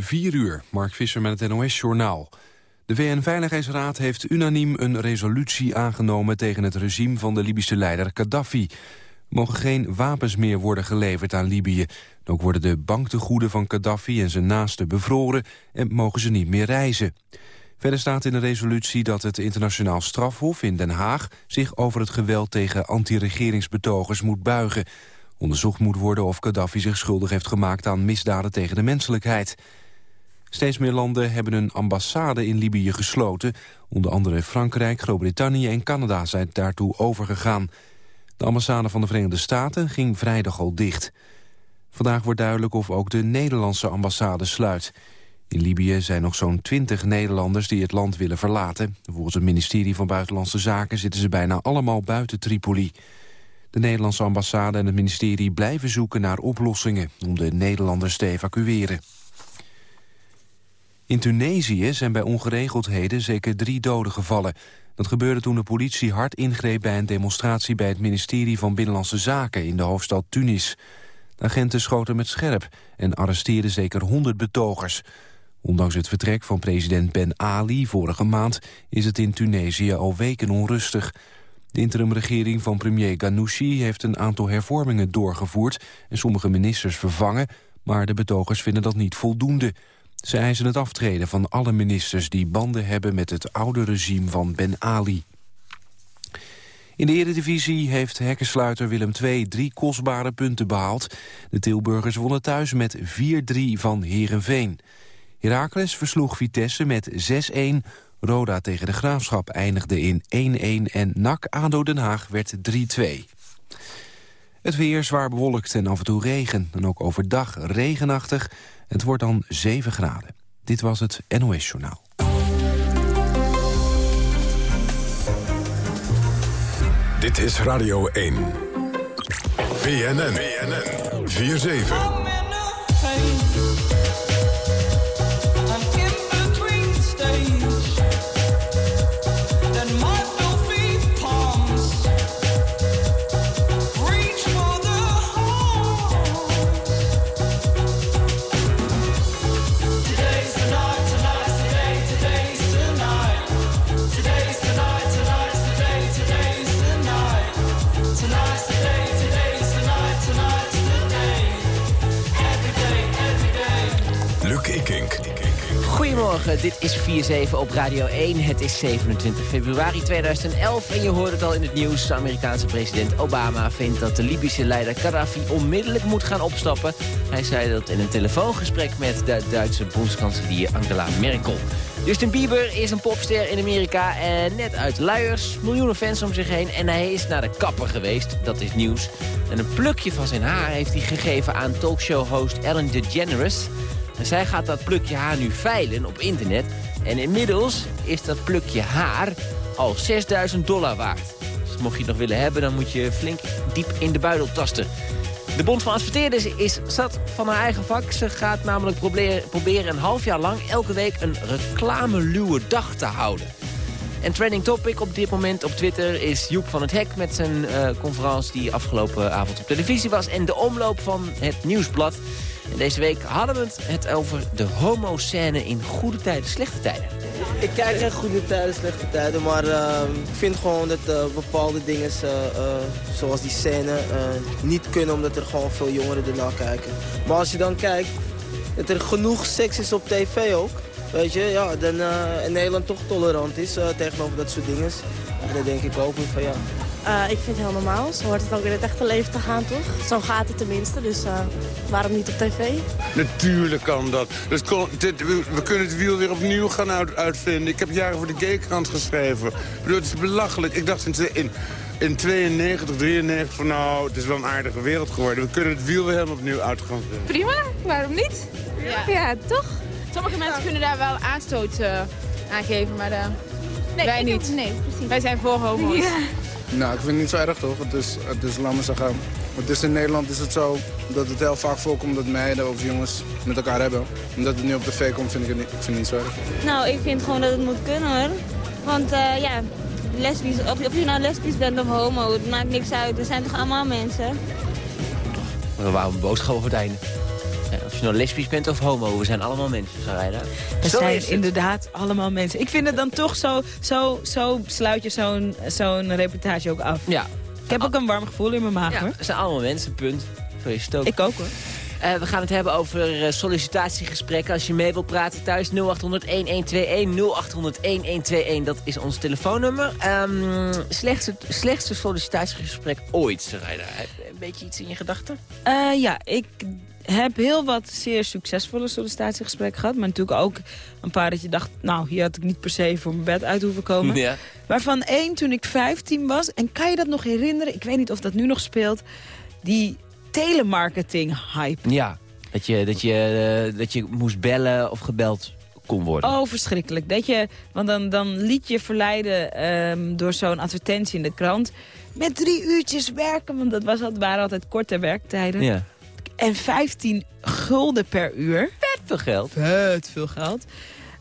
4 uur, Mark Visser met het NOS-journaal. De VN-veiligheidsraad heeft unaniem een resolutie aangenomen... tegen het regime van de Libische leider Gaddafi. Er mogen geen wapens meer worden geleverd aan Libië. Ook worden de banktegoeden van Gaddafi en zijn naasten bevroren... en mogen ze niet meer reizen. Verder staat in de resolutie dat het internationaal strafhof in Den Haag... zich over het geweld tegen anti-regeringsbetogers moet buigen... Onderzocht moet worden of Gaddafi zich schuldig heeft gemaakt aan misdaden tegen de menselijkheid. Steeds meer landen hebben een ambassade in Libië gesloten. Onder andere Frankrijk, Groot-Brittannië en Canada zijn daartoe overgegaan. De ambassade van de Verenigde Staten ging vrijdag al dicht. Vandaag wordt duidelijk of ook de Nederlandse ambassade sluit. In Libië zijn nog zo'n twintig Nederlanders die het land willen verlaten. Volgens het ministerie van Buitenlandse Zaken zitten ze bijna allemaal buiten Tripoli. De Nederlandse ambassade en het ministerie blijven zoeken naar oplossingen... om de Nederlanders te evacueren. In Tunesië zijn bij ongeregeldheden zeker drie doden gevallen. Dat gebeurde toen de politie hard ingreep bij een demonstratie... bij het ministerie van Binnenlandse Zaken in de hoofdstad Tunis. De agenten schoten met scherp en arresteerden zeker 100 betogers. Ondanks het vertrek van president Ben Ali vorige maand... is het in Tunesië al weken onrustig... De interimregering van premier Ghanouchi heeft een aantal hervormingen doorgevoerd... en sommige ministers vervangen, maar de betogers vinden dat niet voldoende. Ze eisen het aftreden van alle ministers die banden hebben met het oude regime van Ben Ali. In de Eredivisie heeft hekkensluiter Willem II drie kostbare punten behaald. De Tilburgers wonnen thuis met 4-3 van Herenveen. Heracles versloeg Vitesse met 6-1. Roda tegen de Graafschap eindigde in 1-1 en NAC ADO Den Haag werd 3-2. Het weer zwaar bewolkt en af en toe regen. En ook overdag regenachtig. Het wordt dan 7 graden. Dit was het NOS Journaal. Dit is Radio 1. BNN. BNN. 4-7. Dit is 4-7 op Radio 1. Het is 27 februari 2011 en je hoort het al in het nieuws. De Amerikaanse president Obama vindt dat de Libische leider Gaddafi onmiddellijk moet gaan opstappen. Hij zei dat in een telefoongesprek met de Duitse bondskanselier Angela Merkel. Justin Bieber is een popster in Amerika en net uit luiers. Miljoenen fans om zich heen en hij is naar de kapper geweest. Dat is nieuws. En een plukje van zijn haar heeft hij gegeven aan talkshow-host Ellen DeGeneres... En zij gaat dat plukje haar nu veilen op internet. En inmiddels is dat plukje haar al 6000 dollar waard. Dus mocht je het nog willen hebben, dan moet je flink diep in de buidel tasten. De Bond van Adverteerders is zat van haar eigen vak. Ze gaat namelijk proberen, een half jaar lang elke week een reclameluwe dag te houden. En trending topic op dit moment op Twitter is Joep van het Hek... met zijn uh, conferentie die afgelopen avond op televisie was... en de omloop van het Nieuwsblad. Deze week hadden we het over de homo-scène in goede tijden, slechte tijden. Ik kijk geen goede tijden, slechte tijden, maar uh, ik vind gewoon dat uh, bepaalde dingen, uh, zoals die scène, niet kunnen omdat er gewoon veel jongeren ernaar kijken. Maar als je dan kijkt, dat er genoeg seks is op tv ook, weet je, ja, dan in Nederland toch tolerant is tegenover dat soort dingen. En dan denk ik ook van ja, uh, ik vind het heel normaal. Zo hoort het ook in het echte leven te gaan, toch? Zo gaat het tenminste, dus uh, waarom niet op tv? Natuurlijk kan dat. Dus kon, dit, we kunnen het wiel weer opnieuw gaan uit, uitvinden. Ik heb jaren voor de Gaykrant geschreven. Bedoel, het is belachelijk. Ik dacht in, in, in 92, 93 van nou, het is wel een aardige wereld geworden. We kunnen het wiel weer helemaal opnieuw uit gaan vinden. Prima, waarom niet? Ja, ja toch? Sommige mensen kunnen daar wel aanstoot uh, aan geven, maar nee, wij niet. nee, precies. Wij zijn voor homo's. Ja. Nou, ik vind het niet zo erg toch. Het is, het is laat maar zeggen. Het is in Nederland is het zo dat het heel vaak voorkomt dat meiden of jongens met elkaar hebben. Omdat het nu op tv komt, vind ik het niet, ik vind het niet zo erg. Nou, ik vind gewoon dat het moet kunnen hoor. Want uh, ja, lesbisch, of, of je nou lesbisch bent of homo, het maakt niks uit. We zijn toch allemaal mensen. We waren een boodschap over het einde. Je nou lesbisch bent of homo, we zijn allemaal mensen, Sarayda. We zijn inderdaad allemaal mensen. Ik vind het dan toch zo, zo, zo sluit je zo'n zo'n reportage ook af. Ja. Ik heb ook een warm gevoel in mijn maag, ja, hoor. zijn allemaal mensen, punt. Zo is het ook. Ik ook, hoor. Uh, we gaan het hebben over uh, sollicitatiegesprekken. Als je mee wilt praten thuis, 0800-1121. 0800-1121, dat is ons telefoonnummer. Um, slechtste, slechtste sollicitatiegesprek ooit, Sarayda. Een beetje iets in je gedachten? Uh, ja, ik heb heel wat zeer succesvolle sollicitatiegesprekken gehad. Maar natuurlijk ook een paar dat je dacht... nou, hier had ik niet per se voor mijn bed uit hoeven komen. Ja. Waarvan één toen ik 15 was. En kan je dat nog herinneren? Ik weet niet of dat nu nog speelt. Die telemarketing-hype. Ja, dat je, dat, je, uh, dat je moest bellen of gebeld kon worden. Oh, verschrikkelijk. Dat je, want dan, dan liet je verleiden um, door zo'n advertentie in de krant... met drie uurtjes werken, want dat was, dat waren altijd korte werktijden. Ja. En 15 gulden per uur. Vet veel geld. Vet veel geld.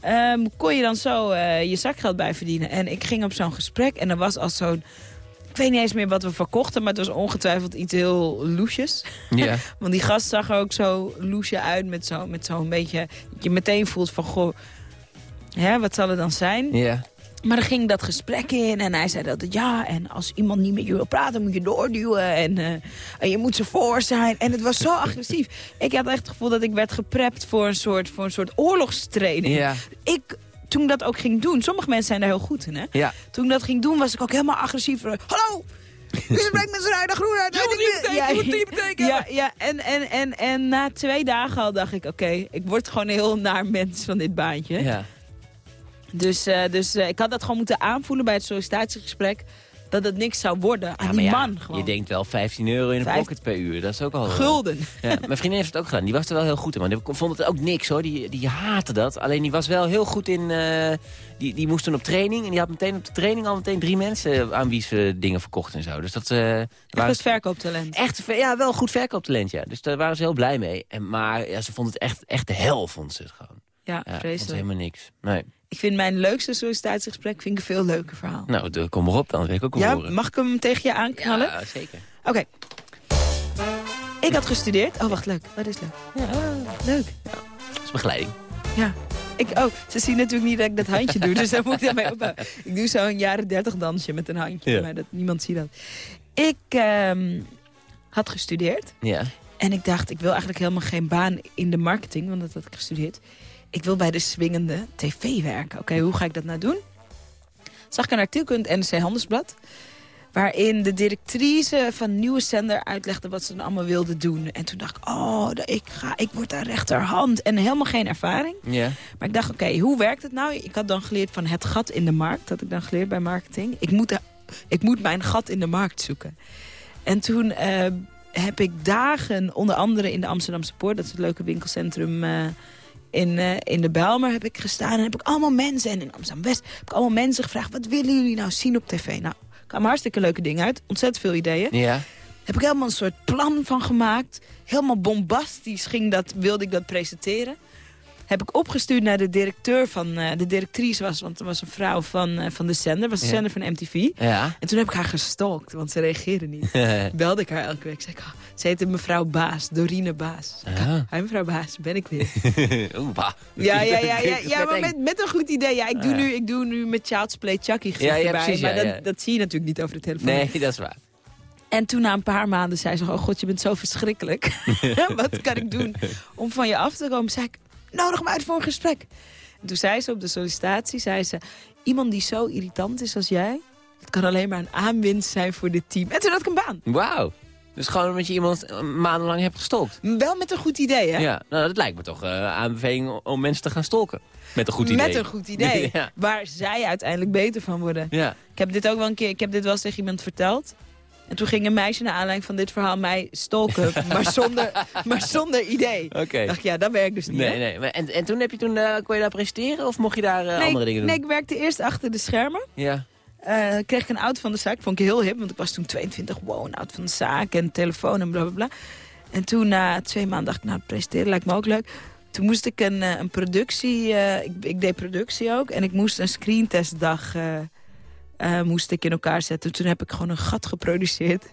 Um, kon je dan zo uh, je zakgeld bij verdienen. En ik ging op zo'n gesprek en er was al zo'n... Ik weet niet eens meer wat we verkochten, maar het was ongetwijfeld iets heel loesjes. Ja. Want die gast zag er ook zo loesje uit met zo'n met zo'n beetje... Dat je meteen voelt van, goh, hè, wat zal het dan zijn? Ja. Maar dan ging dat gesprek in en hij zei dat ja, en als iemand niet met je wil praten, moet je doorduwen en, uh, en je moet ze voor zijn. En het was zo agressief. Ik had echt het gevoel dat ik werd geprept voor een soort, voor een soort oorlogstraining. Ja. Ik, toen ik dat ook ging doen, sommige mensen zijn daar heel goed in, hè? Ja. Toen ik dat ging doen, was ik ook helemaal agressief. Hallo! U spreekt met z'n de groen uit. Ja, betekenen. Ja, ja, en, en, en, en na twee dagen al dacht ik, oké, okay, ik word gewoon een heel naar mens van dit baantje. Ja. Dus, uh, dus uh, ik had dat gewoon moeten aanvoelen bij het sollicitatiegesprek. Dat het niks zou worden aan die ja, man. Gewoon. Je denkt wel 15 euro in de Vijf... pocket per uur. Dat is ook al... Gulden. Ja, mijn vriendin heeft het ook gedaan. Die was er wel heel goed in. Maar die vond het ook niks hoor. Die, die haatte dat. Alleen die was wel heel goed in... Uh, die, die moest toen op training. En die had meteen op de training al meteen drie mensen aan wie ze dingen verkocht en zo. Dus dat... Uh, echt verkooptalent. Echt, ja, wel goed verkooptalent, ja. Dus daar waren ze heel blij mee. En, maar ja, ze vond het echt, echt de hel, vond ze het gewoon. Ja, ja vreselijk. helemaal niks. Nee. Ik vind mijn leukste sollicitatiegesprek vind ik een veel leuker verhaal. Nou, de, kom maar op dan, wil ik ook ja, horen. Mag ik hem tegen je aanknallen? Ja, zeker. Oké. Okay. Ik had gestudeerd. Oh, wacht, leuk. Wat is leuk? Ja, leuk. Ja. Dat is begeleiding. Ja. Ik, oh, ze zien natuurlijk niet dat ik dat handje doe, dus daar moet ik daarmee ophouden. Ik doe zo'n jaren dertig dansje met een handje, ja. maar dat, niemand ziet dat. Ik um, had gestudeerd. Ja. En ik dacht, ik wil eigenlijk helemaal geen baan in de marketing, want dat had ik gestudeerd. Ik wil bij de swingende tv werken. Oké, okay, hoe ga ik dat nou doen? Zag ik een artikel in het NRC Handelsblad... waarin de directrice van Nieuwe Zender uitlegde wat ze dan allemaal wilde doen. En toen dacht ik, oh, ik, ga, ik word daar rechterhand. En helemaal geen ervaring. Ja. Maar ik dacht, oké, okay, hoe werkt het nou? Ik had dan geleerd van het gat in de markt. Dat had ik dan geleerd bij marketing. Ik moet, ik moet mijn gat in de markt zoeken. En toen... Uh, heb ik dagen, onder andere in de Amsterdamse Poort... dat is het leuke winkelcentrum uh, in, uh, in de Bijlmer, heb ik gestaan. En heb ik allemaal mensen, en in Amsterdam-West... heb ik allemaal mensen gevraagd, wat willen jullie nou zien op tv? Nou, kwamen hartstikke leuke dingen uit. Ontzettend veel ideeën. Ja. Heb ik helemaal een soort plan van gemaakt. Helemaal bombastisch ging dat, wilde ik dat presenteren. Heb ik opgestuurd naar de directeur van... Uh, de directrice was, want er was een vrouw van, uh, van de zender. was de Ja. zender van MTV. Ja. En toen heb ik haar gestalkt, want ze reageerde niet. Belde ik haar elke week. Zei ik, oh, ze heette mevrouw Baas, Dorine Baas. Ik, Ah. Hi mevrouw Baas, ben ik weer. Oeh. Ja, ja, ja, ja, ja maar met, met een goed idee. Ja, ik, doe Ah, ja. nu, ik doe nu met Child's Play Chucky gezicht Ja, ja, erbij. precies, maar ja, dat, ja. dat zie je natuurlijk niet over de telefoon. Nee, dat is waar. En toen na een paar maanden zei ze, oh god, je bent zo verschrikkelijk. Wat kan ik doen om van je af te komen? Zei ik, nodig me uit voor een gesprek. En toen zei ze op de sollicitatie, zei ze... iemand die zo irritant is als jij... het kan alleen maar een aanwinst zijn voor dit team. En toen had ik een baan. Wauw. Dus gewoon omdat je iemand eh, maandenlang hebt gestalkt. Wel met een goed idee, hè? Ja, nou, dat lijkt me toch een aanbeveling om- mensen te gaan stalken. Met een goed idee. Met een goed idee. ja. Waar zij uiteindelijk beter van worden. ja. Ik heb dit ook wel een keer, ik heb dit wel eens tegen iemand verteld. En toen ging een meisje naar aanleiding van dit verhaal mij stalken, maar, zonder, maar zonder idee. Oké. Ik dacht, ja, dat werkt dus niet. Nee, hè? nee. Maar En, en toen heb je toen, eh, kon je daar presenteren of mocht je daar eh, nee, andere dingen doen? nee, ik werkte eerst achter de schermen. Ja. Eh, kreeg ik een auto van de zaak. Vond ik heel hip, want ik was toen 22. Wow, een auto van de zaak en telefoon en bla bla bla. En toen na twee maanden dacht ik, nou, presenteren lijkt me ook leuk. Toen moest ik een, eh, een productie, eh, ik, deed productie ook. En ik moest een screentestdag eh, moest ik in elkaar zetten. Toen heb ik gewoon een gat geproduceerd.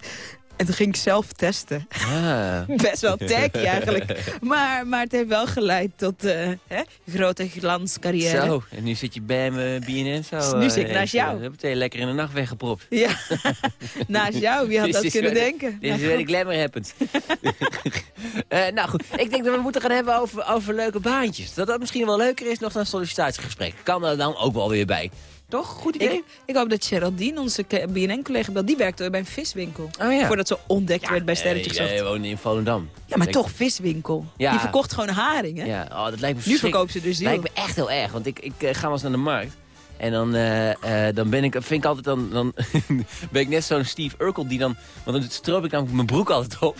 En toen ging ik zelf testen. Ah. Best wel tacky eigenlijk. Maar, maar het heeft wel geleid tot uh, hè, grote glanscarrière. Zo, en nu zit je bij me BNN zo. Dus nu zit ik naast jou. Heb je lekker in de nacht weggepropt. Ja, naast jou. Wie had dat kunnen denken? Dit is nou, weer glamour happens. uh, nou goed, ik denk dat we moeten gaan hebben over, over leuke baantjes. Dat dat misschien wel leuker is nog dan een sollicitatiegesprek. Kan er dan ook wel weer bij. Toch? Goed idee? Ik, ik hoop dat Geraldine, onze BNN-collega, die werkte bij een viswinkel. Oh, ja. Voordat ze ontdekt werd bij Sterretje Gezocht. Ja, woonde in Volendam. Ja, maar toch viswinkel. Ja. Die verkocht gewoon haringen. Ja, oh, dat lijkt me Nu verkoopt ze dus Dat lijkt me echt heel erg, want ik, ik uh, ga wel eens naar de markt. En dan, uh, uh, dan ben ik, vind ik altijd, dan, dan ben ik net zo'n Steve Urkel die dan, want dan stroop ik namelijk mijn broek altijd op.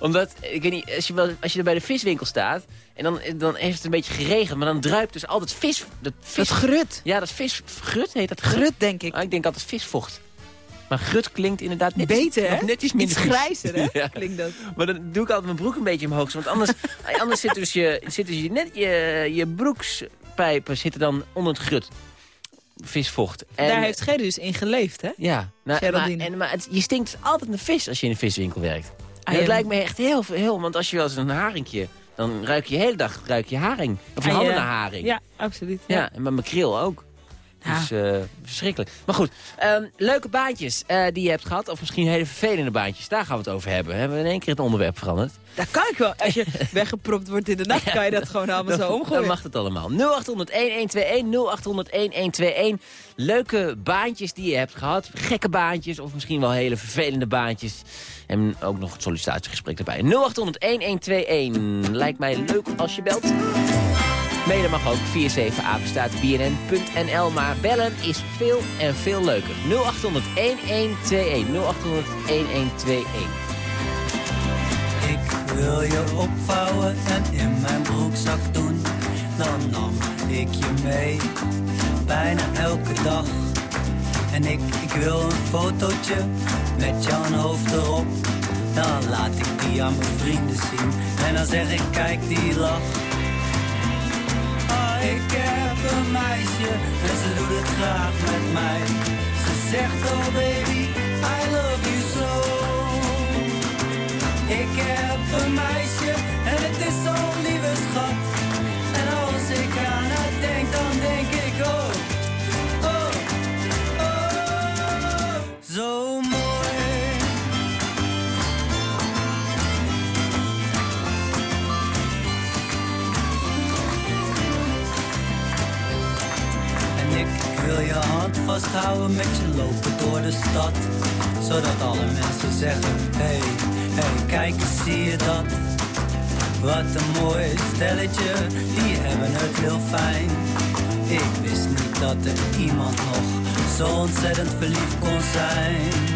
Omdat, ik weet niet, als je, wel, als je er bij de viswinkel staat en dan, dan heeft het een beetje geregend, maar dan druipt dus altijd vis. Dat, vis, dat grut. Ja, dat is vis, grut heet dat grut? denk ik. Ah, ik denk altijd visvocht. Maar gut klinkt inderdaad net Beter, iets, hè? Net iets minder iets grijzer, hè? ja. Klinkt dat. Maar dan doe ik altijd mijn broek een beetje omhoog. Want anders, anders zit dus, je, zit dus je, net je, je broekspijpen zitten dan onder het grut visvocht. En, Daar heeft Gerry dus in geleefd, hè? Ja. Nou, maar, en, maar het, je stinkt altijd naar vis als je in een viswinkel werkt. Ah, dat lijkt me echt heel veel, want als je wel eens een haringje... dan ruik je de hele dag ruik je haring. Of je ah, haring. Ja, absoluut. Ja, ja en met makreel ook. Dus uh, verschrikkelijk. Maar goed, um, leuke baantjes uh, die je hebt gehad. Of misschien hele vervelende baantjes. Daar gaan we het over hebben. Hebben we in één keer het onderwerp veranderd. Dat kan ik wel. Als je weggepropt wordt in de nacht, kan je dat gewoon allemaal zo omgooien. Dan mag het allemaal. 0800-1121, 0800-1121. Leuke baantjes die je hebt gehad. Gekke baantjes of misschien wel hele vervelende baantjes. En ook nog het sollicitatiegesprek erbij. 0800-1121. Lijkt mij leuk als je belt. Mailen mag ook 47 apenstaat bnn.nl. Maar bellen is veel en veel leuker. 0800 1121. 0800 1121. Ik wil je opvouwen en in mijn broekzak doen. Dan nam ik je mee, bijna elke dag. En ik, ik wil een fotootje met jouw hoofd erop. Dan laat ik die aan mijn vrienden zien. En dan zeg ik, kijk die lach. Ik heb een meisje en ze doet het graag met mij. Ze zegt oh baby, I love you so. Ik heb een meisje en het is zo'n lieve schat. En als ik aan haar denk, dan denk ik oh, oh, oh, zo vasthouden met je lopen door de stad. Zodat alle mensen zeggen, hey, hey, kijk eens, zie je dat? Wat een mooi stelletje, die hebben het heel fijn. Ik wist niet dat er iemand nog zo ontzettend verliefd kon zijn.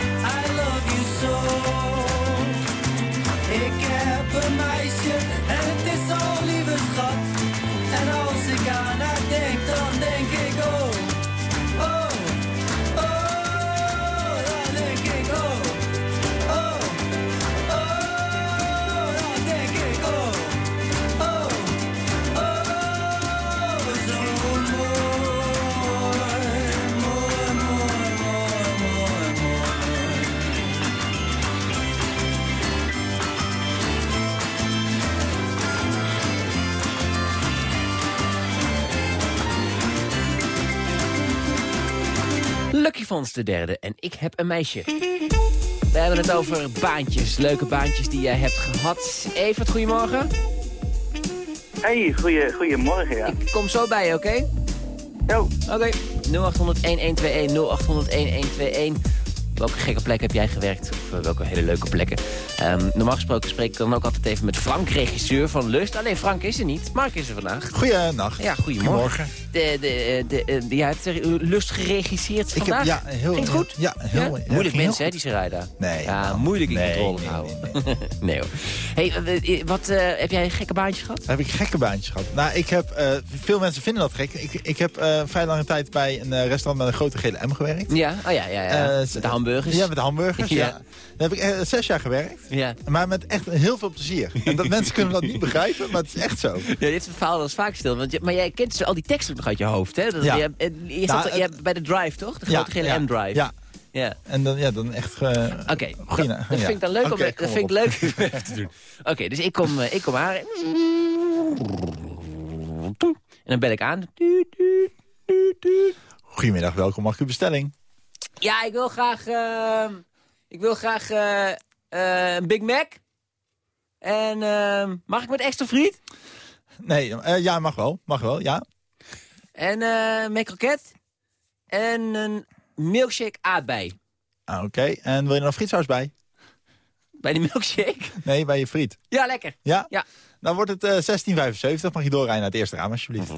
Ik heb een meisje en het is zo'n lieve schat. En als ik aan haar denk Fons de derde en ik heb een meisje. We hebben het over baantjes, leuke baantjes die jij hebt gehad. Evert, goedemorgen. Hey, goeie, goedemorgen, ja. Ik kom zo bij je, oké? Jo. Oké. 0800-1121, 0800-1121. Welke gekke plek heb jij gewerkt? Of eh, welke hele leuke plekken? Ehm, normaal gesproken spreek ik dan ook altijd even met Frank, regisseur van Lust. Alleen Frank is er niet. Mark is er vandaag. Goeienacht. Ja, goedemorgen. De, de, de, de, de, jij hebt Lust geregisseerd Ik vandaag? heb, ja, heel, Ging het goed? Ja, heel, Ja? ja, Moeilijk heel mensen, hè, goed. die Sarayda. Nee. Ja, nou, moeilijk in nee, controle nee, houden. nee, hoor. Hey, eh, eh, wat, eh, heb jij gekke baantjes gehad? Heb ik gekke baantjes gehad? Nou, ik heb, eh, veel mensen vinden dat gek. Ik, ik heb eh, vrij lange tijd bij een eh, restaurant met een grote gele M gewerkt. Ja, oh ja, ja, ja. Eh, de hamburgers. Ja, met hamburgers. Ja. ja. Daar heb ik eh, zes jaar gewerkt. Ja. Maar met echt heel veel plezier. En dat mensen kunnen dat niet begrijpen, maar het is echt zo. Ja, dit is een verhaal dat is vaak stil. Want je, maar jij kent dus al die teksten nog uit je hoofd, hè? Dat, Ja. je, eh, je, Nou, zat, je hebt bij de Drive, toch? De grote gele M-Drive. Ja. Ja. En dan, ja, dan echt... eh Oké, dat, na- dat ja. vind ik dan leuk, om, dat vind ik leuk even te doen. Oké, dus ik kom, ik kom aan. En dan bel ik aan. Goedemiddag, welkom. Mag ik uw bestelling? Ja, ik wil graag, eh, ik wil graag eh, eh, een Big Mac. En eh, mag ik met extra friet? Nee, eh, ja, mag wel. Mag wel, ja. En eh met kroket. En een milkshake aardbei. Ah, Oké, en wil je er nog frietsaus bij? Bij de milkshake? Nee, bij je friet. Ja, lekker. Ja? Ja. Dan wordt het eh 16,75. Mag je doorrijden naar het eerste raam, alsjeblieft.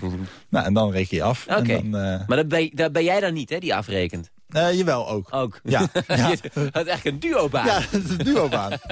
Nou, en dan reken je af. En Oké. dan, eh, Maar dat ben, dat ben jij dan niet, hè, die afrekent? eh, jawel, ook. Ook. Ja. ja. Je had echt een duo-baan. Ja, dat is een duo-baan.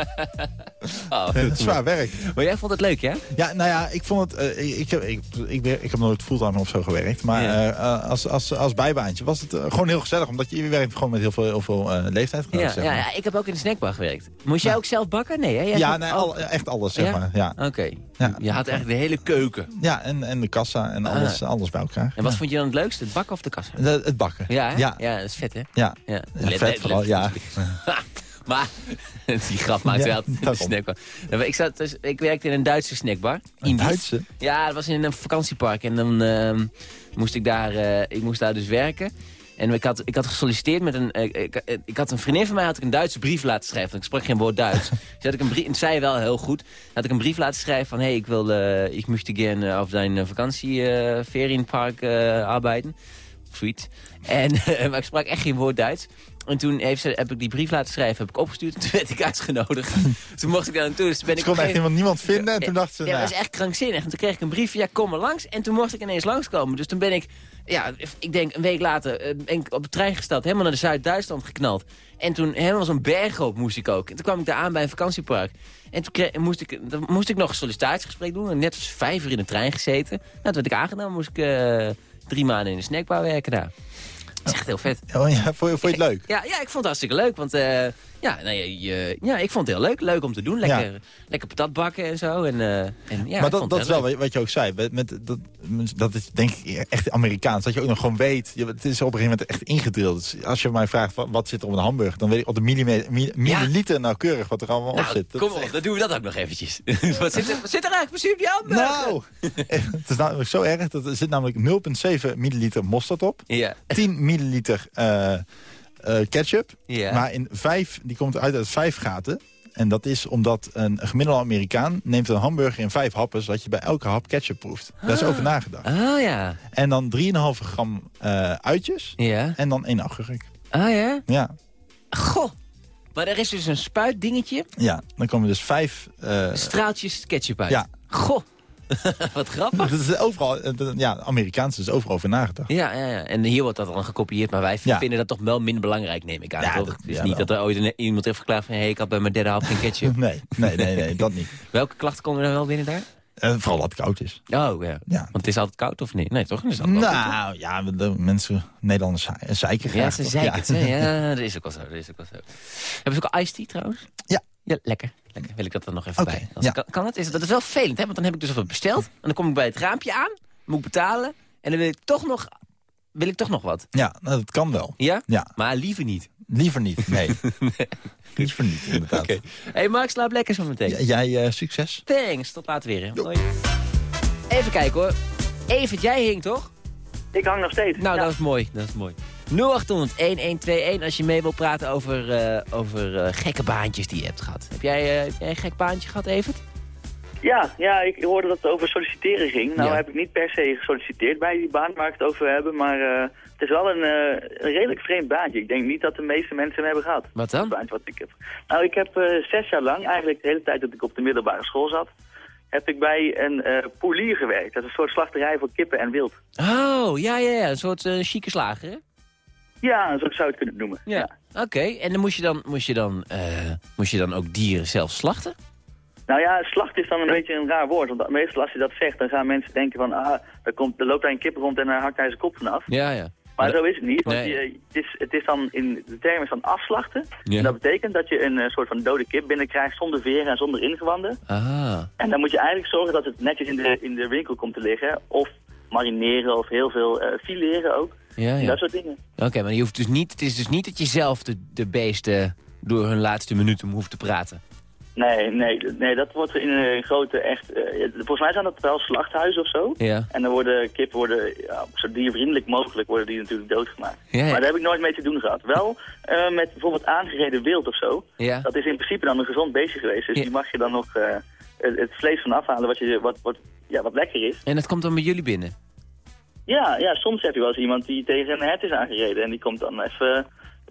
Oh. Is zwaar werk. Maar jij vond het leuk, ja? Ja, nou ja, ik vond het... eh, ik, ik, heb- ik, ik, ik heb nooit fulltime of zo gewerkt. Maar Ja. als, als, als bijbaantje was het gewoon heel gezellig. Omdat je, je werkt gewoon met heel veel, heel veel leeftijdsgenoten, Ja, zeg maar. ja, ik heb ook in de snackbar gewerkt. Moest jij ook zelf bakken? Nee, hè? Jij Ja, nee, oh. al, echt alles, zeg maar. Ja, Oké. Ja. Je had eigenlijk de hele keuken. ja en, en de kassa en Ah. alles, alles bij elkaar. En wat vond je dan het leukste? Het bakken of de kassa? De- het bakken. Ja? Ja. ja, dat is vet, hè? Ja. Ja, vet vooral, ja. maar die grap maakt Ja, wel de snackbar. Ik, zat dus, ik werkte in een Duitse snackbar. Een. Duitse? Ja, dat was in een vakantiepark. En dan ehm, moest ik daar, eh, ik moest daar dus werken. En ik had, ik had gesolliciteerd met een... eh, ik, eh, ik had een vriendin van mij had ik een Duitse brief laten schrijven. Want ik sprak geen woord Duits. dus had ik een brief, en zei wel heel goed. had ik een brief laten schrijven van... Hey, ik wil, eh, ik möchte gerne auf dein vakantieferienpark eh arbeiden. Zoiets. En, maar ik sprak echt geen woord Duits. En toen heeft ze, heb ik die brief laten schrijven, heb ik opgestuurd. En toen werd ik uitgenodigd. toen mocht ik daar naartoe. Dus ben ik kon op echt gegeven- niemand, vinden. En toen dacht ze, ja, nou, dat is echt krankzinnig. En toen kreeg ik een briefje, ja, kom maar langs. En toen mocht ik ineens langskomen. Dus toen ben ik, ja, ik denk een week later, eh, ben ik op de trein gestapt. Helemaal naar de Zuid-Duitsland geknald. En toen helemaal zo'n berg op moest ik ook. En toen kwam ik daar aan bij een vakantiepark. En toen kreeg, moest, ik, moest ik nog een sollicitatiegesprek doen. En net als vijf uur in de trein gezeten. Nou, toen werd ik aangenomen, moest ik eh, drie maanden in de snackbar werken daar. Dat is echt heel vet. oh, ja, vond, je, vond je het leuk? Ja, ja, ik vond het hartstikke leuk. Want eh, ja, nou, je, ja, ik vond het heel leuk. Leuk om te doen. Lekker, lekker patat bakken en zo. En, eh, en, ja, maar dat, dat is wel leuk. wat- je ook zei. Met, met, dat, dat is denk ik echt Amerikaans. Dat je ook nog gewoon weet. Je, het is op een gegeven moment echt ingedrild. Dus als je mij vraagt wat, wat zit er op een hamburger. Dan weet ik op de millimeter, mi- milliliter nauwkeurig wat er allemaal op Nou, zit. Dat kom op, echt- dan doen we dat ook nog eventjes. wat, zit er, wat zit er eigenlijk precies op die hamburger? Nou, het is namelijk zo erg. Dat er zit namelijk 0,7 milliliter mosterd op. Ja. 10 milliliter eh, eh, ketchup. Ja. Maar in vijf, die komt uit uit vijf gaten. En dat is omdat een gemiddelde Amerikaan neemt een hamburger in vijf happen... zodat je bij elke hap ketchup proeft. Daar is Ah. over nagedacht. Oh ja. En dan 3,5 gram eh, uitjes. Ja. En dan één agurk. Oh ja? Ja. Goh. Maar er is dus een spuitdingetje. ja, dan komen dus vijf... eh, Straaltjes ketchup uit. Ja. Goh. Wat grappig. dat is overal, eh, ja, Amerikaans is overal over nagedacht. Ja, ja, ja, en hier wordt dat dan gekopieerd, maar wij Ja. vinden dat toch wel minder belangrijk, neem ik aan. Ja, toch? dat- het is ja, niet wel. dat er ooit iemand heeft verklaard van... hey, ik had bij mijn derde hap geen ketchup. Nee, nee, nee, nee, dat niet. Welke klachten komen er wel binnen daar? Eh, vooral dat het koud is. Oh, ja. Ja. Want het is altijd koud, of niet? Nee, toch? Is? Nou, ja, de mensen, Nederlanders zei- zeiken Ja, graag. ze toch? zeiken Ja. Ja, dat is ook wel zo. Dat is ook wel zo. Hebben ze ook iced tea trouwens? Ja. Ja, lekker. lekker. Wil ik dat er nog even bij. Ja. kan, kan het? Is, dat is wel vervelend, hè? Want dan heb ik dus wat besteld. En dan kom ik bij het raampje aan. Moet ik betalen. En dan wil ik toch nog, wil ik toch nog wat. Ja, nou, dat kan wel. Ja? Ja, Maar liever niet. liever niet. Nee, liever niet, inderdaad. Oké. hey Mark, slaap lekker zo meteen. J- Jij, eh, succes. Thanks. Tot later weer. Hoi. Even kijken hoor. Evert, jij hing toch? Ik hang nog steeds. Nou, Ja. dat is mooi. Dat is mooi. 0800-1121 als je mee wil praten over, eh, over eh, gekke baantjes die je hebt gehad. Heb jij, eh, heb jij een gek baantje gehad, Evert? Ja, ja, ik hoorde dat het over solliciteren ging. Nou Ja. heb ik niet per se gesolliciteerd bij die baan waar ik het over hebben, maar het is wel een, een redelijk vreemd baantje. Ik denk niet dat de meeste mensen hem hebben gehad. Wat dan? Het baantje wat ik heb. Nou, ik heb zes jaar lang, eigenlijk de hele tijd dat ik op de middelbare school zat, heb ik bij een eh poelier gewerkt. Dat is een soort slachterij voor kippen en wild. Oh, ja, ja, ja. Een soort uh, chique slager, hè? Ja, zo zou je het kunnen noemen. Ja. Oké, en dan moest je dan, moest, je dan, eh, moest je dan ook dieren zelf slachten? Nou ja, slacht is dan een beetje een raar woord. Want meestal als je dat zegt, dan gaan mensen denken van... ah, er, komt, er loopt daar een kip rond en daar hakt hij zijn kop vanaf. Ja, ja. Maar zo is het niet, want Nee. je, het, is, het is dan in de term is dan afslachten. Ja. En dat betekent dat je een eh, soort van dode kip binnenkrijgt zonder veren en zonder ingewanden. Aha. En dan moet je eigenlijk zorgen dat het netjes in de, in de winkel komt te liggen. Of marineren of heel veel eh fileren ook. Ja, ja. Dat soort dingen. Oké, maar je hoeft dus niet, het is dus niet dat je zelf de, de beesten door hun laatste minuten hoeft te praten. Nee, nee, nee, dat wordt in een grote echt... eh, volgens mij zijn dat wel slachthuizen of zo. Ja. En dan worden kippen worden, ja, zo diervriendelijk mogelijk worden die natuurlijk doodgemaakt. Ja. Maar daar heb ik nooit mee te doen gehad. Wel eh, met bijvoorbeeld aangereden wild of zo. Ja. Dat is in principe dan een gezond beestje geweest. Dus die mag je dan nog het, het vlees van afhalen wat, je, wat, wat, ja, wat lekker is. En dat komt dan bij jullie binnen? Ja, ja, soms heb je wel eens iemand die tegen een hert is aangereden. En die komt dan even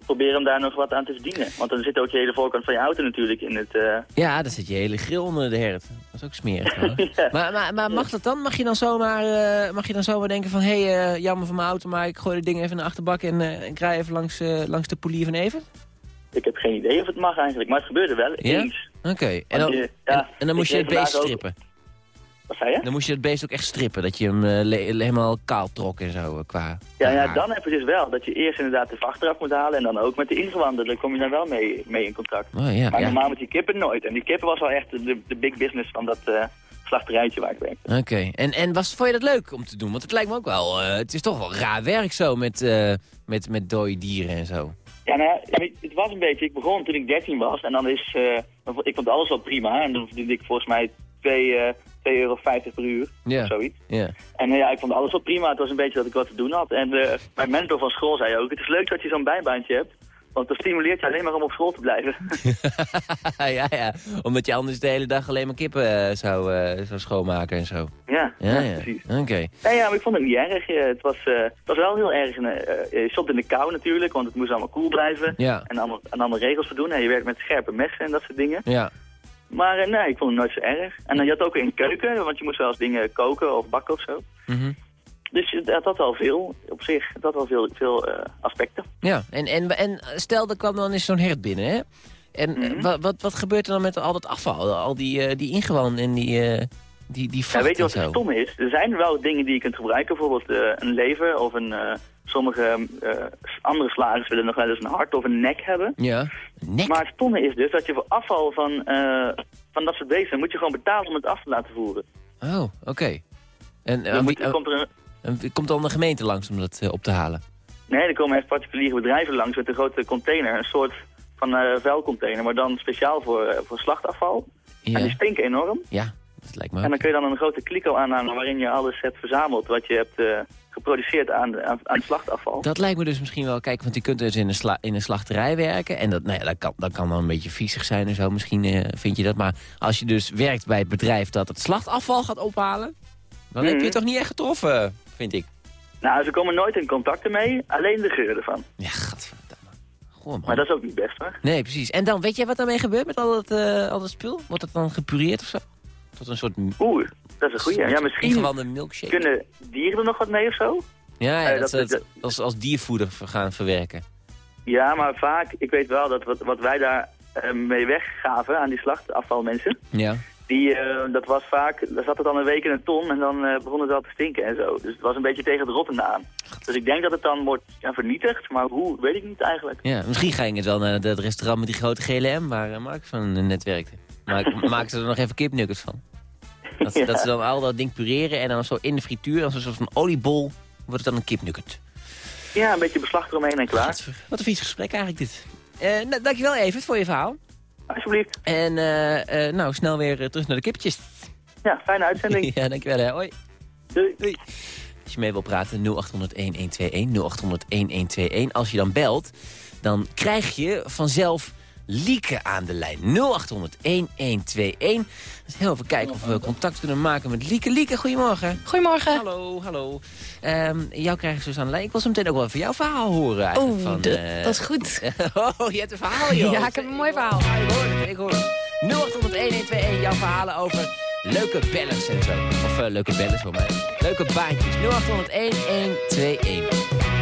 proberen hem daar nog wat aan te verdienen. Want dan zit ook je hele voorkant van je auto natuurlijk in het... eh, Ja, dan zit je hele grill onder de hert. Dat is ook smerig. Ja. maar, maar, maar mag dat dan? Mag je dan zomaar, eh, mag je dan zomaar denken van... hé, hey, eh, jammer van mijn auto, maar ik gooi het ding even in de achterbak... en eh, ik rij even langs, eh, langs de polier van Even? ik heb geen idee of het mag eigenlijk, maar het gebeurde wel Ja? eens. Oké, en, dan- en, en dan moest je het beest ook- strippen? Wat zei je? Dan moest je het beest ook echt strippen, dat je hem eh, le- helemaal kaal trok en zo, eh, qua... Ja, ja, dan heb je dus wel dat je eerst inderdaad de vacht eraf moet halen en dan ook met de ingewanden. Daar kom je dan wel mee, mee in contact. Oh, ja, maar ja. normaal met die kippen nooit. En die kippen was wel echt de, de big business van dat eh, slachterijtje waar ik werkte. Oké, en, en was, vond je dat leuk om te doen? Want het lijkt me ook wel, het is toch wel raar werk zo met, met, met dode dieren en zo. Ja, nou het was een beetje, ik begon toen ik 13 was en dan is, eh, ik vond alles wel prima. En dan verdiende ik volgens mij 2 eh 2,50 euro per uur, Ja. of zoiets. Ja. En eh, ja, ik vond alles wel prima. Het was een beetje dat ik wat te doen had. En mijn mentor van school zei ook, het is leuk dat je zo'n bijbaantje hebt. Want dat stimuleert je alleen maar om op school te blijven. ja, ja, omdat je anders de hele dag alleen maar kippen eh, zou, eh, zou schoonmaken en zo. ja, Ja, ja, precies. Oké. Ja, ja, maar ik vond het niet erg. Eh, het, was, het was wel heel erg. je stond in de kou natuurlijk, want het moest allemaal koel blijven. Ja. En allemaal, en allemaal regels voldoen. En je werkt met scherpe messen en dat soort dingen. Ja. Maar nee, ik vond het nooit zo erg. En dan je had ook een keuken, want je moest wel eens dingen koken of bakken of zo. Mhm. Dus had dat wel veel, op zich. Had wel veel, veel eh, aspecten. Ja, en, en, en stel, er kwam dan eens zo'n hert binnen, hè? En eh, Mhm. wat, wat, wat gebeurt er dan met al dat afval? Al die, eh, die ingewanden en die, eh die, die Ja, weet je wat het stom is? Er zijn wel dingen die je kunt gebruiken. Bijvoorbeeld een lever of een... sommige andere slagers willen nog wel eens een hart of een nek hebben. Ja, nek? Maar het stomme is dus dat je voor afval van, van dat soort beesten... moet je gewoon betalen om het af te laten voeren. Oh, oké. En Dan moet, dan komt er een, komt dan de gemeente langs om dat eh, op te halen? nee, er komen echt particuliere bedrijven langs met een grote container. Een soort van eh vuilcontainer, maar dan speciaal voor, eh, voor slachtafval. En die Ja, stinken enorm. ja dat lijkt me En dan kun je dan een grote kliko aanhangen waarin je alles hebt verzameld... wat je hebt geproduceerd aan, aan, aan slachtafval. Dat lijkt me dus misschien wel, kijk, want je kunt dus in een, in een slachterij werken. En dat, nou ja, dat, kan, dat kan dan een beetje viezig zijn en zo, misschien eh, vind je dat. Maar als je dus werkt bij het bedrijf dat het slachtafval gaat ophalen... dan heb je Mhm. het toch niet echt getroffen, vind ik. Nou, ze komen nooit in contact ermee, alleen de geur ervan. Ja, gadverdamme. Goh, man. Maar dat is ook niet best, hoor. Nee, precies. En dan, weet jij wat daarmee gebeurt met al dat, eh, al dat spul? Wordt het dan gepureerd of zo? Tot een soort... Oeh, dat is een goeie. Ja, misschien milkshake. kunnen dieren er nog wat mee of zo? Ja, ja Eh, dat, ze dat- het als, als diervoeder gaan verwerken. Ja, maar vaak, ik weet wel dat wat, wat wij daar eh, mee weggaven aan die slachtafvalmensen... Ja. Die, eh, dat was vaak, daar zat het dan een week in een ton en dan eh, begon het wel te stinken en zo. Dus het was een beetje tegen het rottende aan. Dus ik denk dat het dan wordt ja, vernietigd, maar hoe, weet ik niet eigenlijk. ja. Misschien ging het wel naar dat restaurant met die grote gele M waar eh, Mark van net werkte. Maar maken ze er nog even kipnuggets van. Dat, Ja. dat ze dan al dat ding pureren en dan zo in de frituur, als een soort van oliebol, wordt het dan een kipnugget. Ja, een beetje beslag eromheen en klaar. Wat een vies gesprek eigenlijk dit. Nou, dankjewel even voor je verhaal. Alsjeblieft. En eh, eh, nou, snel weer eh, terug naar de kippetjes. Ja, fijne uitzending. ja, dankjewel hè. Hoi. Doei. Doei. Als je mee wil praten, 0800-1121, 0800-1121. Als je dan belt, dan krijg je vanzelf Lieke aan de lijn. 0800-1121. Dus heel even kijken of we contact kunnen maken met Lieke. Lieke, goedemorgen. Goedemorgen. Hallo, hallo. Ehm, jou krijg ik dus aan de lijn. Ik wil zo meteen ook wel even jouw verhaal horen. Eigenlijk, Oeh, van, dat- eh, dat is goed. oh, je hebt een verhaal, joh. Ja, ik heb een mooi verhaal. Ja, ik hoor het, ik hoor het. 0800-1121, jouw verhalen over leuke bellers en zo. Of eh, leuke bellers voor mij. Leuke baantjes. 0800-1121. Op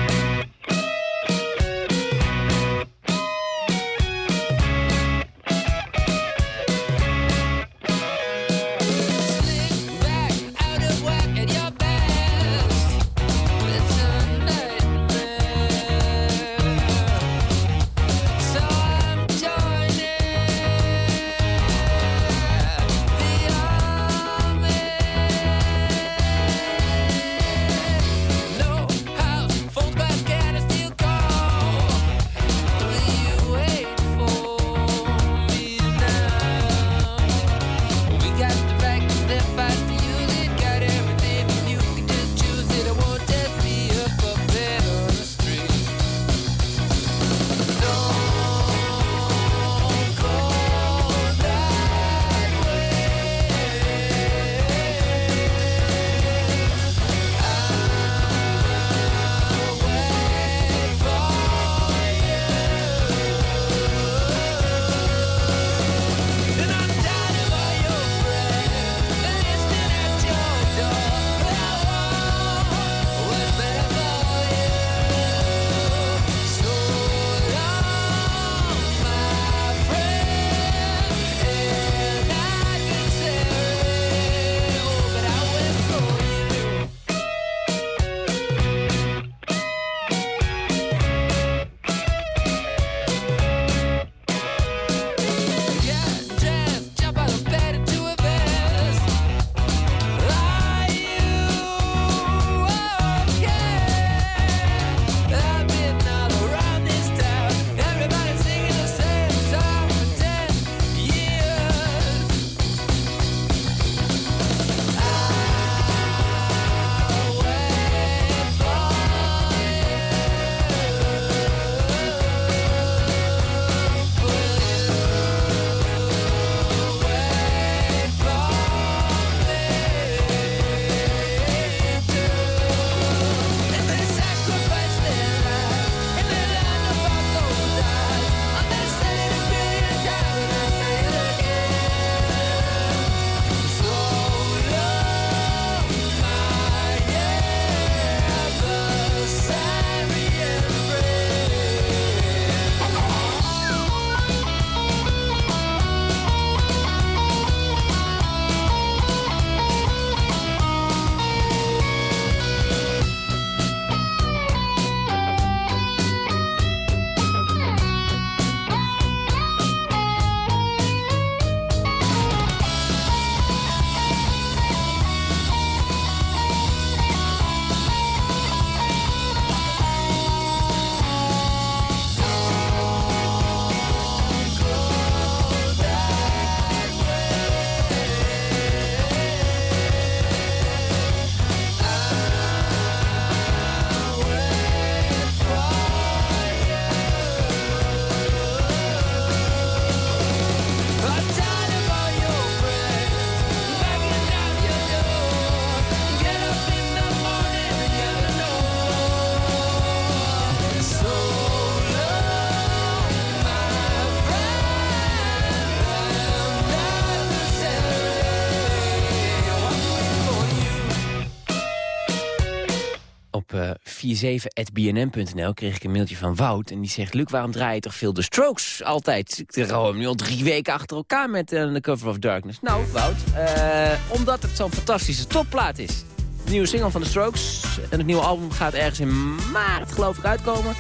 eh 47.bnm.nl kreeg ik een mailtje van Wout. En die zegt, Luc, waarom draai je toch veel de Strokes altijd? Ik draai hem nu al drie weken achter elkaar met eh, The Cover of Darkness. Nou, Wout, eh, omdat het zo'n fantastische topplaat is. De nieuwe single van de Strokes. En het nieuwe album gaat ergens in maart, geloof ik, uitkomen.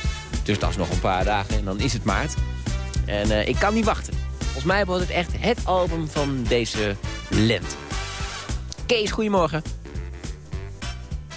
Dus dat is nog een paar dagen en dan is het maart. En eh, ik kan niet wachten. Volgens mij wordt het echt het album van deze lente. Kees, goedemorgen.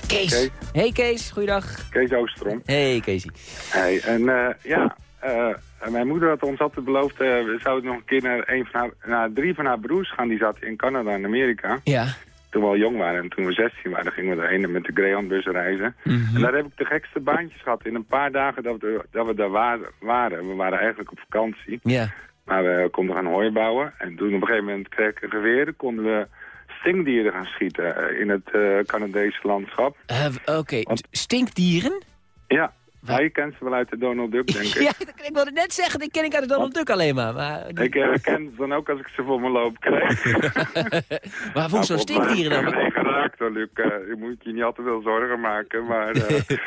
Kees. Kees. Hey Kees, goeiedag. Kees Oosterom. Hey Keesie. Hey, en eh, ja, eh, mijn moeder had ons altijd beloofd, eh, we zouden nog een keer naar, een van haar, naar drie van haar broers gaan. Die zaten in Canada en Amerika. Ja. toen we al jong waren en toen we 16 waren, gingen we daarheen met de Greyhoundbus reizen. Mhm. En daar heb ik de gekste baantjes gehad in een paar dagen dat we, dat we daar wa- waren. We waren eigenlijk op vakantie. Ja. Maar we konden gaan hooi bouwen. En toen op een gegeven moment kreeg ik een geweer. Konden we stingdieren gaan schieten eh, in het eh, Canadese landschap. Eh, Oké, stinkdieren? Ja, ja, je kent ze wel uit de Donald Duck, denk ik. Ja, ik wilde net zeggen, die ken ik uit de Donald Duck alleen maar. Maar, Ik eh, ken ze dan ook als ik ze voor mijn loop krijg. maar hoezo Nou, stinkdieren dan? Nee, geraakt hoor, Luc. Eh, je moet je niet al te veel zorgen maken, maar... eh,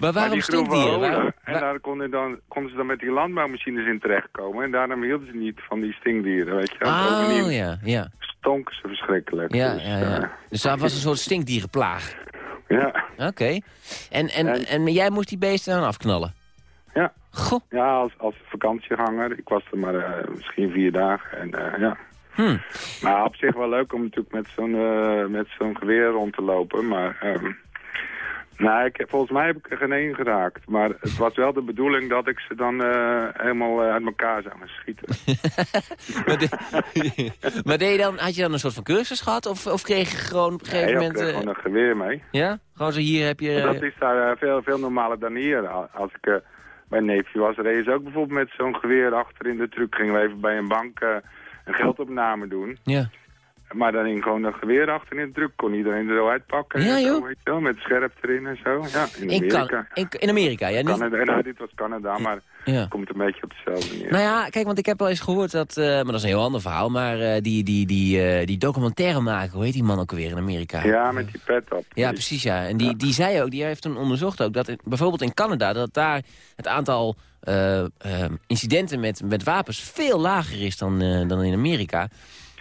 Maar waarom die stinkdieren? Waarom- En daar konden, dan, konden ze dan met die landbouwmachines in terechtkomen. En daarom hielden ze niet van die stinkdieren, weet je. Oh, ja, ja. stonken ze verschrikkelijk. Ja, dus, ja, eh, ja. Dus dat was een soort stinkdierenplaag. Ja. Oké. En, en, en jij moest die beesten dan afknallen? Ja. Goh. Ja, als, als vakantieganger. Ik was er maar eh, misschien vier dagen. En eh, ja. Hm. Maar op zich wel leuk om natuurlijk met zo'n eh, met zo'n geweer rond te lopen. Maar ehm, nou, ik, volgens mij heb ik er geen één geraakt. Maar het was wel de bedoeling dat ik ze dan eh, helemaal eh, uit elkaar zou gaan schieten. maar, de- maar deed je dan, had je dan een soort van cursus gehad? Of, of kreeg je gewoon op een gegeven Nee, ik moment... kreeg eh, gewoon een geweer mee. ja? Gewoon zo hier heb je... dat is daar veel, veel normaler dan hier. Al- Als ik bij een neefje was, reden ze ook bijvoorbeeld met zo'n geweer achter in de truck. Gingen we even bij een bank een geldopname doen. Ja. Maar dan hing gewoon een geweer achter in de truck. Kon iedereen er zo uitpakken. Ja, zo, joh. weet je wel, met scherp erin en zo. Ja, in in, Amerika. Kan- in, in Amerika, ja. Niet, Canada, nou, dit was Canada, maar Ja. komt een beetje op hetzelfde neer. Nou ja, kijk, want ik heb wel eens gehoord dat... eh, maar dat is een heel ander verhaal. Maar eh, die, die, die, eh, die documentaire maken, hoe heet die man ook alweer in Amerika? Ja, met die pet op. Ja, precies, ja. En die, die zei ook, die heeft toen onderzocht ook... dat in- bijvoorbeeld in Canada, dat daar het aantal incidenten met, met wapens... veel lager is dan, dan in Amerika.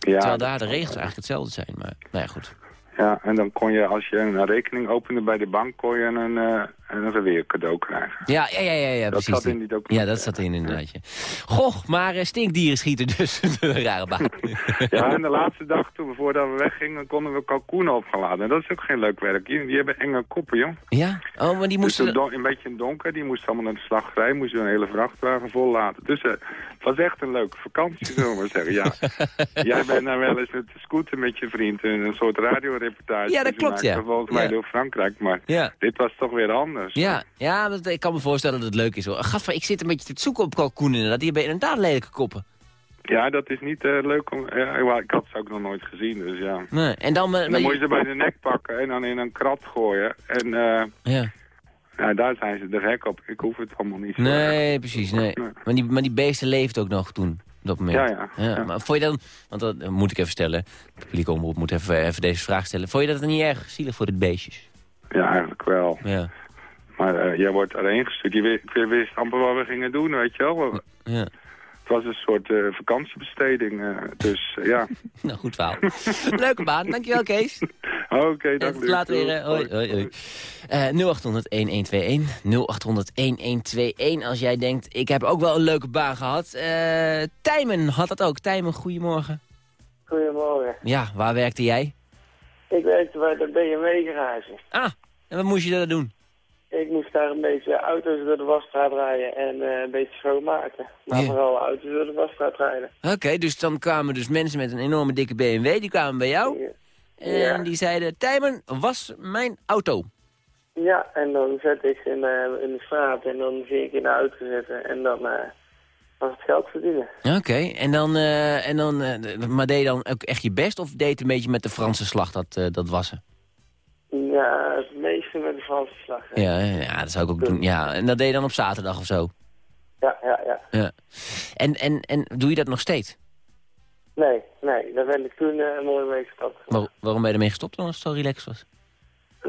Ja, Terwijl daar de regels eigenlijk hetzelfde zijn. Maar nou ja, goed. Ja, en dan kon je, als je een rekening opende bij de bank, kon je een, eh, een geweer cadeau krijgen. Ja, ja, ja, ja, ja Dat precies. zat in die ja, dat zat in inderdaad. ja. Goh, maar eh, stinkdieren schieten dus. een rare baan. Ja, en de laatste dag, toen, voordat we weggingen, konden we kalkoenen opgeladen. En dat is ook geen leuk werk. Die, die hebben enge koppen, joh. Ja? Oh, maar die moesten... Dus een, don- een beetje in donker, die moesten allemaal naar de slaggerij, moesten we een hele vrachtwagen vol laten. Dus eh, het was echt een leuke vakantie, zullen we maar zeggen. Ja. Jij bent nou wel eens met de scooter met je vriend een soort radioreportage. Ja, dat Dus klopt, we ja. Volgens mij Ja. door Frankrijk, maar dit was toch weer anders. Ja, ja dat, ik kan me voorstellen dat het leuk is. hoor. Gaffer, ik zit een beetje te zoeken op kalkoenen. inderdaad. Die hebben inderdaad lelijke koppen. Ja, dat is niet eh, leuk om... Ja, ik had ze ook nog nooit gezien, dus ja. Nee. En dan... eh, En maar dan moet je- ze bij de nek pakken en dan in een krat gooien. En eh, Ja. daar zijn ze de gek op. Ik hoef het allemaal niet zo erg. Nee, precies, nee. Maar die, maar die beesten leeft ook nog toen, op dat moment. Ja, ja, ja. Maar vond je dan, want dat moet ik even stellen, de publieke omroep moet even, even deze vraag stellen. Vond je dat niet erg zielig voor dit beestjes? Ja, eigenlijk wel. Ja. Maar eh, jij wordt erheen gestuurd. Je wist, ik wist amper wat we gingen doen, weet je wel. Ja. Het was een soort eh, vakantiebesteding. eh, dus ja. Nou, goed verhaal. Leuke baan, dankjewel Kees. Oké, En dank tot later weer. Hoi, hoi, hoi. Eh 0800-1121. 0800-1121 als jij denkt, ik heb ook wel een leuke baan gehad. Eh Tijmen had dat ook. Tijmen, goedemorgen. Goedemorgen. Ja, waar werkte jij? Ik werkte bij de BMW garage. Ah, en wat moest je daar doen? Ik moest daar een beetje auto's door de wasstraat rijden en eh, een beetje schoonmaken. Maar Ja. vooral auto's door de wasstraat rijden. Oké, dus dan kwamen dus mensen met een enorme dikke BMW, die kwamen bij jou. En die zeiden, Tijmen, was mijn auto. Ja, en dan zet ik ze in, eh, in de straat en dan zie ik in de auto zitten en dan eh, was het geld verdienen. Oké, en dan, en dan maar deed je dan ook echt je best of deed het een beetje met de Franse slag dat, dat wassen? Ja, het meeste met de Franse slag. hè. Ja, ja, dat zou ik ook doen. Ja, en dat deed je dan op zaterdag of zo? Ja, ja, ja. Ja. En, en, en doe je dat nog steeds? Nee, nee, daar ben ik toen eh, mooi mee gestopt. Waar- waarom ben je ermee gestopt dan als het zo relaxed was?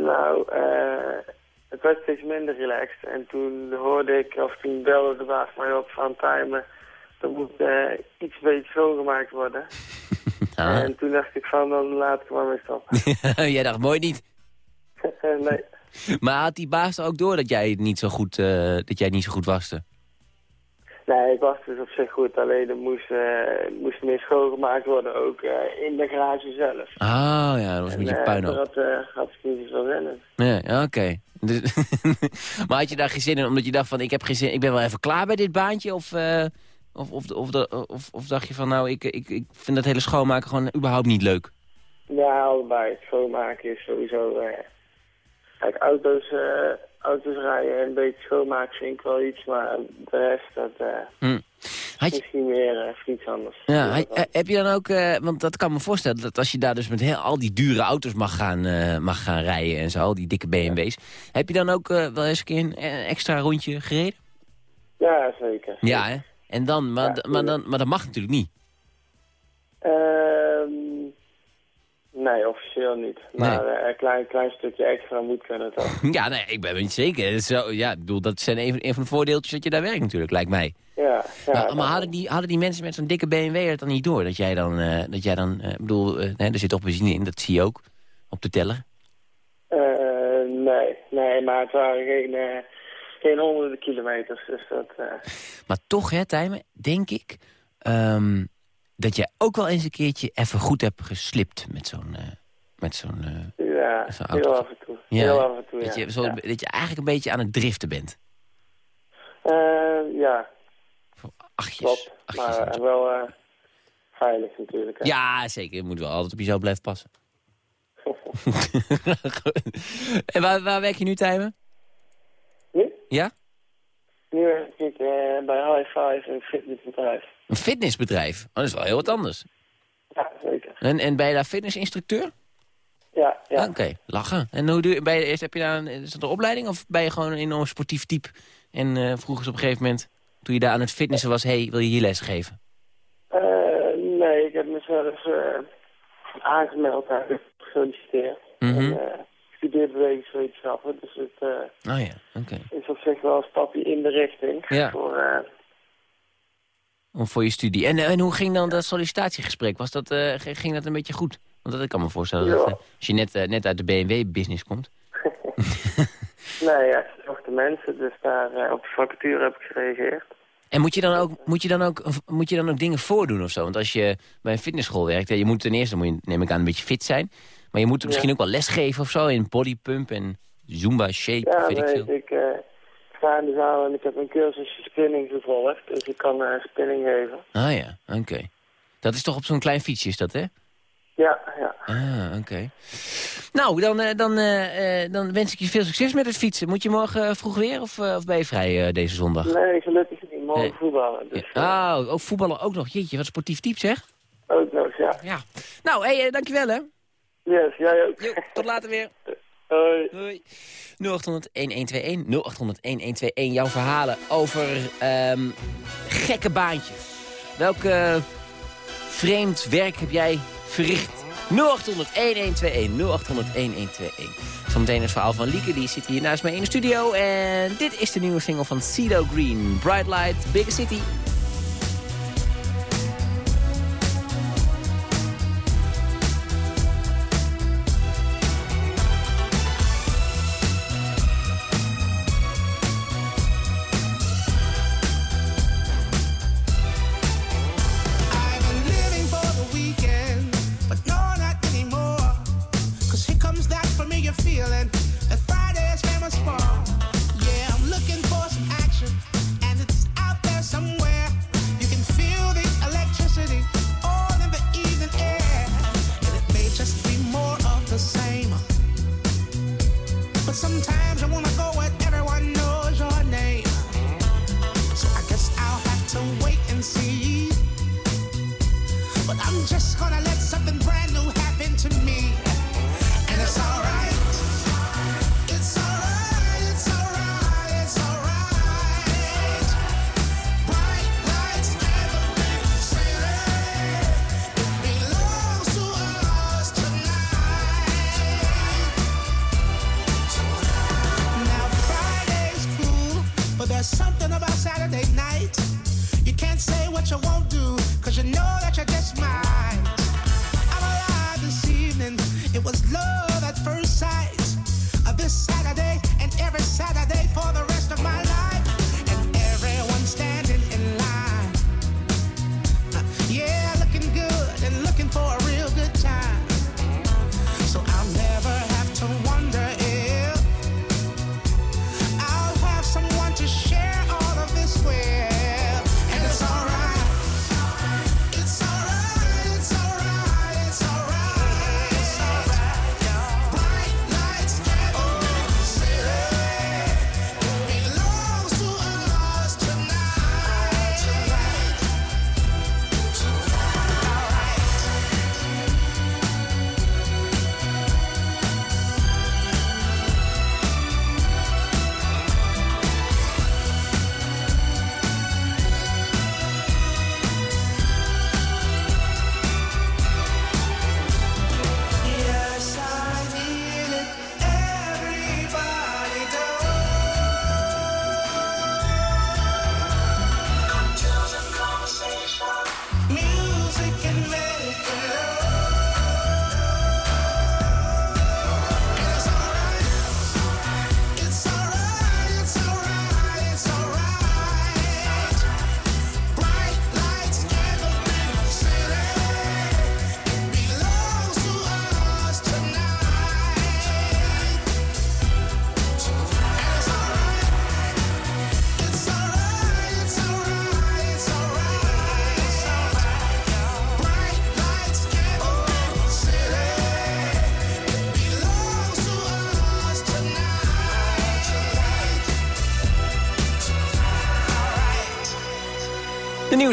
Nou, eh, het werd steeds minder relaxed. En toen hoorde ik, of toen belde de baas mij op van timen. Er moet eh, iets beter schoongemaakt worden. Ah. En toen dacht ik van, dan laat ik maar mee stoppen. jij dacht, mooi niet. nee, Maar had die baas er ook door dat jij het niet zo goed, eh, dat jij niet zo goed waste? nee, ik was dus op zich goed. Alleen er moest, eh, moest meer schoongemaakt worden, ook eh, in de garage zelf. Ah, ja, dat was een En, beetje eh, puinhoop. daar had, eh, had ik niet zoveel zin in. Ja, ja, oké. Dus- maar had je daar geen zin in, omdat je dacht van, ik heb geen zin, ik ben wel even klaar bij dit baantje? Of, eh, of, of, of, of, of, of dacht je van, nou, ik, ik, ik vind dat hele schoonmaken gewoon überhaupt niet leuk? Ja, allebei. Het schoonmaken is sowieso... Kijk, auto's, uh, auto's rijden en een beetje schoonmaken vind ik wel iets, maar de rest, dat uh, misschien meer uh, iets anders. Ja, heb je dan ook, want dat kan me voorstellen, dat als je daar dus met heel, al die dure auto's mag gaan, mag gaan rijden en zo, al die dikke BMW's, heb je dan ook wel eens een keer een extra rondje gereden? Ja, zeker. Ja, hè? En dan, maar, maar, dan, maar dat mag natuurlijk niet. Ehm Nee, officieel niet. Maar nee. een klein, klein stukje extra moet kunnen toch? ja, nee, ik ben niet zeker. Zo, ja, ik bedoel, dat zijn een, een van de voordeeltjes dat je daar werkt natuurlijk, lijkt mij. Ja, ja maar, maar hadden, die, hadden die mensen met zo'n dikke BMW het dan niet door? Dat jij dan, uh, dat jij dan uh, ik bedoel, uh, er zit toch benzine in, dat zie je ook op de teller? nee, nee, maar het waren geen, geen honderden kilometers. Dus dat, Maar toch, hè, Tijmen, denk ik... Um, dat jij ook wel eens een keertje even goed hebt geslipt met zo'n... Uh, met zo'n uh, ja, zo heel af en toe. Ja, heel af en toe, dat, ja. je, zo, ja. dat je eigenlijk een beetje aan het driften bent. Uh, ja. Achtjes. Klopt, achtjes maar wel veilig natuurlijk. Hè. Ja, zeker. Je moet wel altijd op jezelf blijven passen. en waar, waar werk je nu, Tijmen? Nu? Ja? Nu werk ik bij High Five, een fitnessbedrijf. Een fitnessbedrijf? Oh, dat is wel heel wat anders. Ja, zeker. En, en ben je daar fitnessinstructeur? Ja, ja. Ah, Oké, okay, lachen. En hoe doe, je, heb je daar een, is dat een opleiding of ben je gewoon een enorm sportief type? En uh, vroeg eens op een gegeven moment, toen je daar aan het fitnessen was, hey, wil je hier les geven? Uh, nee, ik heb mezelf aangemeld, eigenlijk gesolliciteerd. Mm -hmm. en, ik studeer bewegingswetenschappen, dus het oh, ja. okay. is op zich wel een stapje in de richting. Ja. Voor, om voor je studie. En, en hoe ging dan dat sollicitatiegesprek? Was dat, ging dat een beetje goed? Want dat ik kan me voorstellen dat als je net, net uit de BMW-business komt. nee, ja, zochten mensen, dus daar op de vacature heb ik gereageerd. En moet je, dan ook, moet, je dan ook, moet je dan ook dingen voordoen of zo? Want als je bij een fitnessschool werkt, je moet ten eerste, moet je, neem ik aan, een beetje fit zijn. Maar je moet ja. misschien ook wel lesgeven of zo in bodypump en zumba, shape, ja, weet nee, ik veel. Ik, sta in de zaal en ik heb een cursusje spinning gevolgd. Dus ik kan uh, spinning geven. Ah ja, oké. Okay. Dat is toch op zo'n klein fietsje, is dat hè? Ja, ja. Ah, oké. Okay. Nou, dan, uh, dan, dan wens ik je veel succes met het fietsen. Moet je morgen vroeg weer of, of ben je vrij deze zondag? Nee, gelukkig niet. Morgen nee. voetballen. Dus, ja. Ah, ook voetballen ook nog. Jeetje, wat sportief type zeg. Ook nog, ja. ja. Nou, hey, dankjewel hè. Yes, jij ook. Jo, tot later weer. Hoi. Hoi. 0800-1121, 0800-1121. Jouw verhalen over um, gekke baantjes. Welke vreemd werk heb jij verricht? 0800-1121, 0800-1121. Zometeen het verhaal van Lieke, die zit hier naast mij in de studio. En dit is de nieuwe single van CeeLo Green. Bright Light, Big City.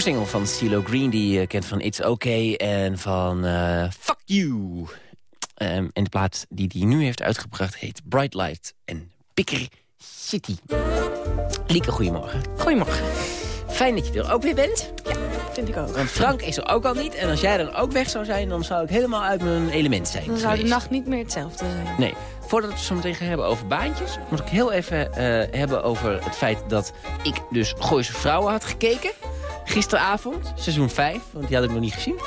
Nieuwe single van CeeLo Green, die je kent van It's Okay en van uh, Fuck You. Um, en de plaat die hij nu heeft uitgebracht heet Bright Light en Picker City. Lieke, goedemorgen. Goedemorgen. Fijn dat je er ook weer bent. Ja, vind ik ook. Want Frank is er ook al niet. En als jij dan ook weg zou zijn, dan zou ik helemaal uit mijn element zijn Dan zou de nacht niet meer hetzelfde zijn. Nee. Voordat we het zo meteen gaan hebben over baantjes... moet ik heel even uh, hebben over het feit dat ik dus Gooise Vrouwen had gekeken. Gisteravond, seizoen 5, want die had ik nog niet gezien.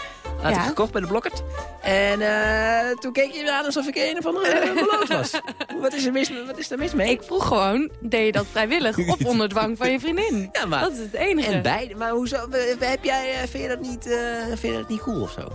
Had ja. ik gekocht bij de Blokkert. En uh, toen keek je me aan alsof ik een of andere beloofd was. wat, is er mis, wat is er mis mee? Ik vroeg gewoon, deed je dat vrijwillig of onder dwang van je vriendin? Ja, maar, dat is het enige. En beide, maar hoezo, heb jij, vind, je dat niet, uh, vind je dat niet cool of zo?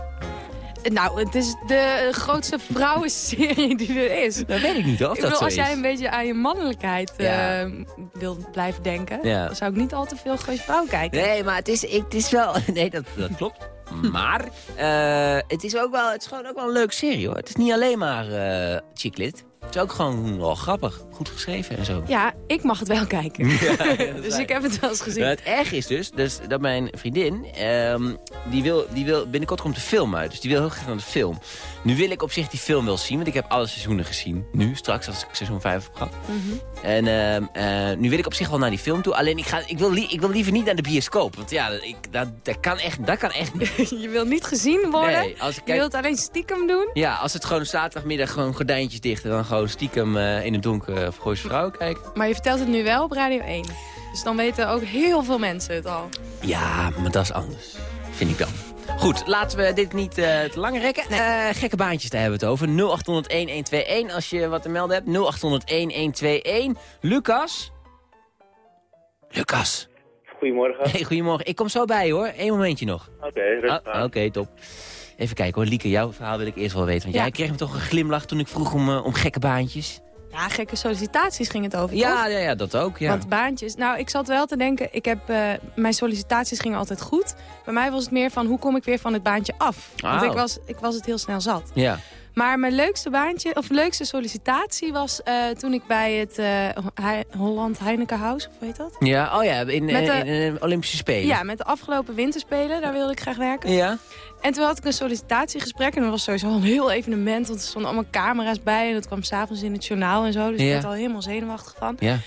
Nou, het is de grootste vrouwenserie die er is. Dat weet ik niet of ik dat bedoel, Als jij een beetje aan je mannelijkheid ja. uh, wil blijven denken... Ja. zou ik niet al te veel Gooise Vrouw kijken. Nee, maar het is, ik, het is wel... Nee, dat, dat klopt. Maar uh, het, is ook wel, het is gewoon ook wel een leuke serie hoor. Het is niet alleen maar uh, chiclit. Het is ook gewoon wel grappig. Goed geschreven en zo. Ja, ik mag het wel kijken. Ja, dus ik heb het wel eens gezien. Nou, het erg is dus, dus dat mijn vriendin... Um, die, wil, die wil, binnenkort komt de film uit. Dus die wil heel graag naar de film. Nu wil ik op zich die film wel zien. Want ik heb alle seizoenen gezien. Nu, straks als ik seizoen 5 heb gehad. Mm -hmm. En uh, uh, nu wil ik op zich wel naar die film toe. Alleen ik, ga, ik, wil, ik wil liever niet naar de bioscoop. Want ja, ik, dat, dat, kan echt, dat kan echt niet. Je wil niet gezien worden? Nee, als ik kijk... Je wilt alleen stiekem doen? Ja, als het gewoon zaterdagmiddag gewoon gordijntjes dicht... en dan gewoon stiekem uh, in het donker of Gooise Vrouwen kijken. Maar je vertelt het nu wel op Radio 1. Dus dan weten ook heel veel mensen het al. Ja, maar dat is anders. Vind ik dan. Goed, laten we dit niet uh, te lang rekken. Nee. Uh, gekke baantjes, daar hebben we het over. 0800-1121 als je wat te melden hebt. 0800-1121. Lucas? Lucas? Goedemorgen. Hey, goedemorgen. Ik kom zo bij hoor. Eén momentje nog. Oké, okay, rustig ah, Oké, okay, top. Even kijken hoor. Lieke, jouw verhaal wil ik eerst wel weten. Want ja. jij kreeg me toch een glimlach toen ik vroeg om, uh, om gekke baantjes. Ja, gekke sollicitaties ging het over, ja, ja, ja, dat ook, ja. Want baantjes... Nou, ik zat wel te denken, ik heb, uh, mijn sollicitaties gingen altijd goed. Bij mij was het meer van, hoe kom ik weer van het baantje af? Oh. Want ik was, ik was het heel snel zat. Ja. Maar mijn leukste baantje, of leukste sollicitatie was uh, toen ik bij het uh, Holland Heineken House, of weet dat? Ja, oh ja, in, met de, in, in, in Olympische Spelen. Ja, met de afgelopen winterspelen, daar wilde ik graag werken. Ja. En toen had ik een sollicitatiegesprek en dat was sowieso een heel evenement, want er stonden allemaal camera's bij en dat kwam s'avonds in het journaal en zo. Dus ja. ik werd al helemaal zenuwachtig van. Ja.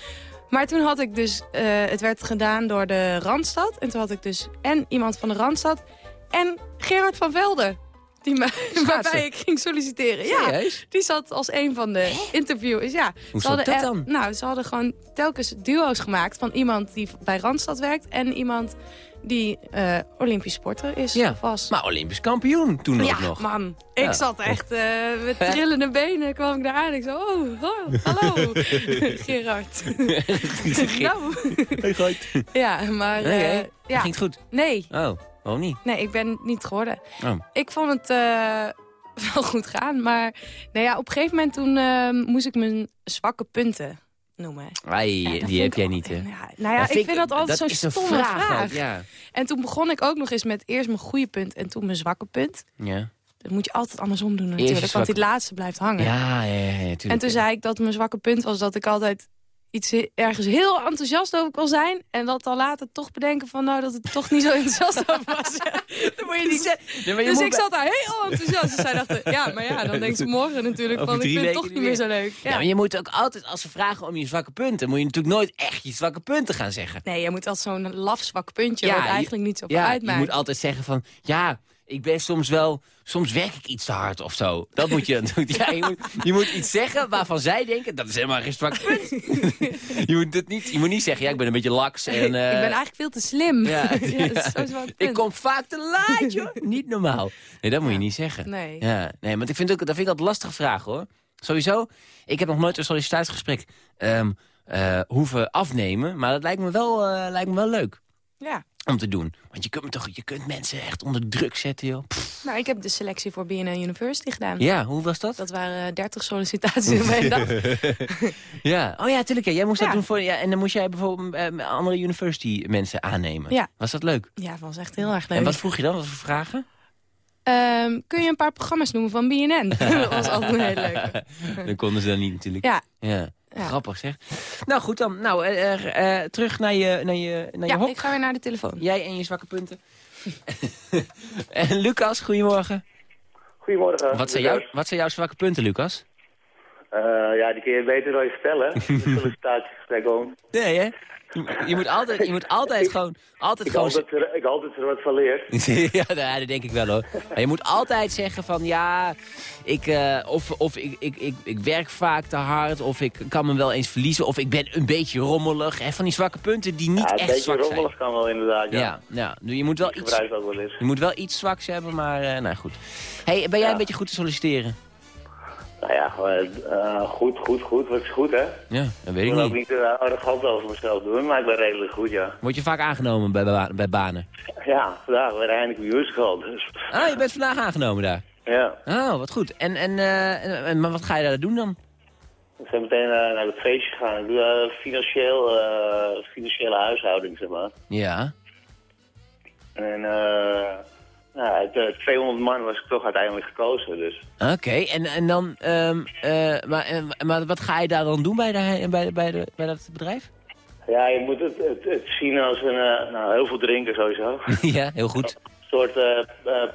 Maar toen had ik dus, uh, het werd gedaan door de Randstad. En toen had ik dus en iemand van de Randstad en Gerard van Velden. Die me, waarbij ik ging solliciteren. Ja, die zat als een van de interviewers. Ja, Hoe ze hadden dat dan? Nou, ze hadden gewoon telkens duo's gemaakt van iemand die bij Randstad werkt en iemand die uh, Olympisch sporter is ja, was. Maar Olympisch kampioen toen ja, ook nog. man. Ik ja. zat echt uh, met trillende benen kwam ik daar aan. Ik zo, oh, oh hallo, Gerard. nou. Hey, goed. Ja, maar... Uh, okay. ja. Ging het goed? Nee. Oh, waarom niet? Nee, ik ben niet geworden. Oh. Ik vond het wel goed gaan, maar nou ja, op een gegeven moment toen moest ik mijn zwakke punten noemen. Ai, ja, die heb jij niet, hè? Ja, nou ja, ik vind, dat altijd zo'n stomme vraag. vraag. Ja. En toen begon ik ook nog eens met eerst mijn goede punt en toen mijn zwakke punt. Ja. Dat moet je altijd andersom doen natuurlijk, want die laatste blijft hangen. Ja, ja, ja, ja En toen zei ik dat mijn zwakke punt was dat ik altijd iets ergens heel enthousiast over kon zijn. En dat dan later toch bedenken van nou dat het toch niet zo enthousiast over was. Dat moet je niet zeggen. Nee, dus ik zat daar heel enthousiast. Dus zij dachten, ja, maar ja, dan denkt ze morgen natuurlijk van ik vind het toch niet meer zo leuk. Ja. maar je moet ook altijd, als ze vragen om je zwakke punten, moet je natuurlijk nooit echt je zwakke punten gaan zeggen. Nee, je moet altijd zo'n laf zwak puntje, ja, wat eigenlijk niet zo ja, uitmaakt. je moet altijd zeggen van, ja, ik ben soms wel... Soms werk ik iets te hard of zo. Dat moet je doen. Ja, je, moet, je moet iets zeggen waarvan zij denken... dat is helemaal geen zwak punt. je, moet het niet, je moet niet zeggen... ja, ik ben een beetje laks en... Uh... ik ben eigenlijk veel te slim. Ja, ja, dat is zo ik kom vaak te laat, joh. niet normaal. Nee, dat moet je niet zeggen. Nee. Ja, nee maar ik vind ook, dat vind ik altijd lastige vraag, hoor. Sowieso, ik heb nog nooit een sollicitatiegesprek... Um, uh, hoeven afnemen. Maar dat lijkt me wel, uh, lijkt me wel leuk. Ja om te doen. Want je kunt, toch, je kunt mensen echt onder druk zetten, joh. Pff. Nou, ik heb de selectie voor BNN University gedaan. Ja, hoe was dat? Dat waren 30 sollicitaties in mijn dag. ja, oh ja, tuurlijk. Ja. Jij moest ja. dat doen voor... Ja, en dan moest jij bijvoorbeeld uh, andere university mensen aannemen. Ja. Was dat leuk? Ja, dat was echt heel erg leuk. En wat vroeg je dan? Wat voor vragen? Um, kun je een paar programma's noemen van BNN? dat was altijd een hele leuke. dan konden ze dat niet natuurlijk. Ja. ja. Grappig zeg. Nou goed dan. Nou, uh, uh, terug naar je, naar je, naar ja, je hok. ik ga weer naar de telefoon. Jij en je zwakke punten. en Lucas, goedemorgen. Goedemorgen. Wat zijn, jou, wat zijn jouw zwakke punten, Lucas? Uh, ja, die kun je beter dan je vertellen. De sollicitatiegesprek gewoon. Nee, hè? Je moet altijd, je moet altijd gewoon... Altijd ik, gewoon... Altijd er, ik altijd er wat van leer. ja, nou, dat denk ik wel hoor. Maar je moet altijd zeggen van ja, ik, uh, of, of ik, ik, ik, ik werk vaak te hard, of ik kan me wel eens verliezen, of ik ben een beetje rommelig. Hè, van die zwakke punten die niet ja, echt zwak zijn. Een beetje rommelig kan wel inderdaad, ja. Ja, ja dus je moet wel, ik iets, wel je moet wel iets zwaks hebben, maar uh, nou goed. Hey, ben jij ja. een beetje goed te solliciteren? Nou ja, uh, goed, goed, goed. Wat is goed, hè? Ja, dat weet ik, ik niet. ook niet uh, over mezelf doen, maar ik ben redelijk goed, ja. Word je vaak aangenomen bij, ba bij banen? Ja, vandaag weer eindelijk musical, dus... Ah, je bent vandaag aangenomen daar? Ja. Oh, wat goed. En, en, uh, en maar wat ga je daar doen dan? Ik ben meteen naar het feestje gegaan. Ik doe financieel, financiële huishouding, zeg maar. Ja. En eh... Nou, uh, 200 man was ik toch uiteindelijk gekozen, dus. Oké, okay, en, en dan, um, uh, maar, uh, maar wat ga je daar dan doen bij, de, bij, de, bij, de, bij dat bedrijf? Ja, je moet het, het, het zien als een, nou, heel veel drinken sowieso. ja, heel goed. Een soort